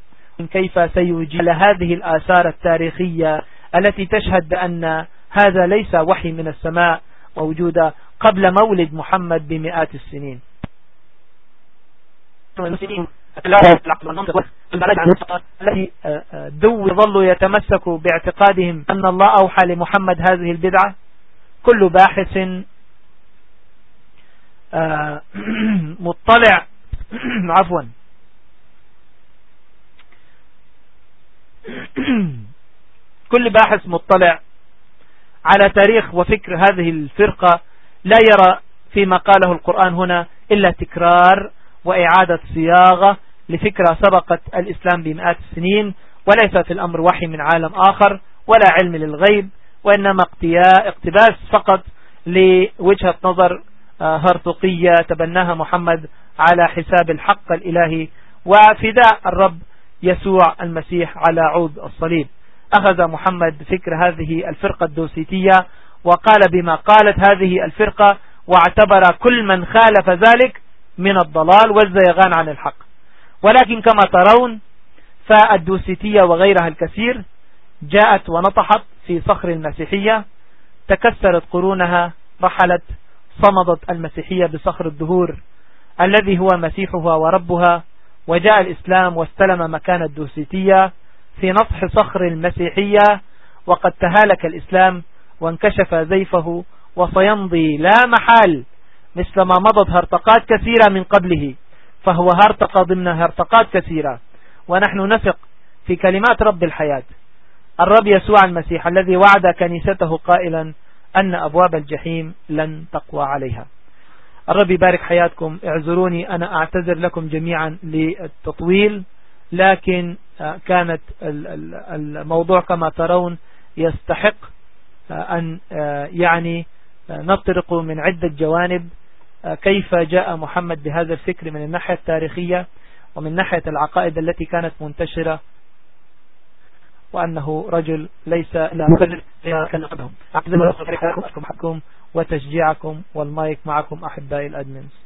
كيف سيجيل هذه الآثار التاريخية التي تشهد بأن هذا ليس وحي من السماء موجودة قبل مولد محمد بمئات السنين. الذي آه، آه، دو يظلوا يتمسكوا باعتقادهم أن الله أوحى لمحمد هذه البدعة كل باحث آه، مطلع عفوا كل باحث مطلع على تاريخ وفكر هذه الفرقة لا يرى فيما قاله القرآن هنا إلا تكرار وإعادة صياغة لفكرة سبقت الإسلام بمئات السنين وليس في الأمر وحي من عالم آخر ولا علم للغيب وإنما اقتباس فقط لوجهة نظر آه، هرطقية تبناها محمد على حساب الحق الإلهي وفداء الرب يسوع المسيح على عود الصليب. أخذ محمد فكر هذه الفرقة الدوسيتية وقال بما قالت هذه الفرقة واعتبر كل من خالف ذلك من الضلال والزيغان عن الحق. ولكن كما ترون فالدوسيتية وغيرها الكثير جاءت ونطحت في صخر المسيحية تكسرت قرونها رحلت صمدت المسيحية بصخر الدهور الذي هو مسيحها وربها وجاء الإسلام واستلم مكان الدوسيتية في نصح صخر المسيحية وقد تهالك الإسلام وانكشف زيفه وسيمضي لا محال مثل ما مضت هرطقات كثيرة من قبله فهو هرطق ضمن هرطقات كثيرة. ونحن نثق في كلمات رب الحياة. الرب يسوع المسيح الذي وعد كنيسته قائلا أن أبواب الجحيم لن تقوى عليها. الرب يبارك حياتكم. اعذروني أنا أعتذر لكم جميعا للتطويل لكن آه، كانت الموضوع كما ترون يستحق آه، أن آه، يعني نطرق من عدة جوانب. كيف جاء محمد بهذا الفكر من الناحية التاريخية ومن ناحية العقائد التي كانت منتشرة وأنه رجل ليس لا قبلهم أعتذر لكم وتشجيعكم والمايك معكم أحبائي الأدمنز.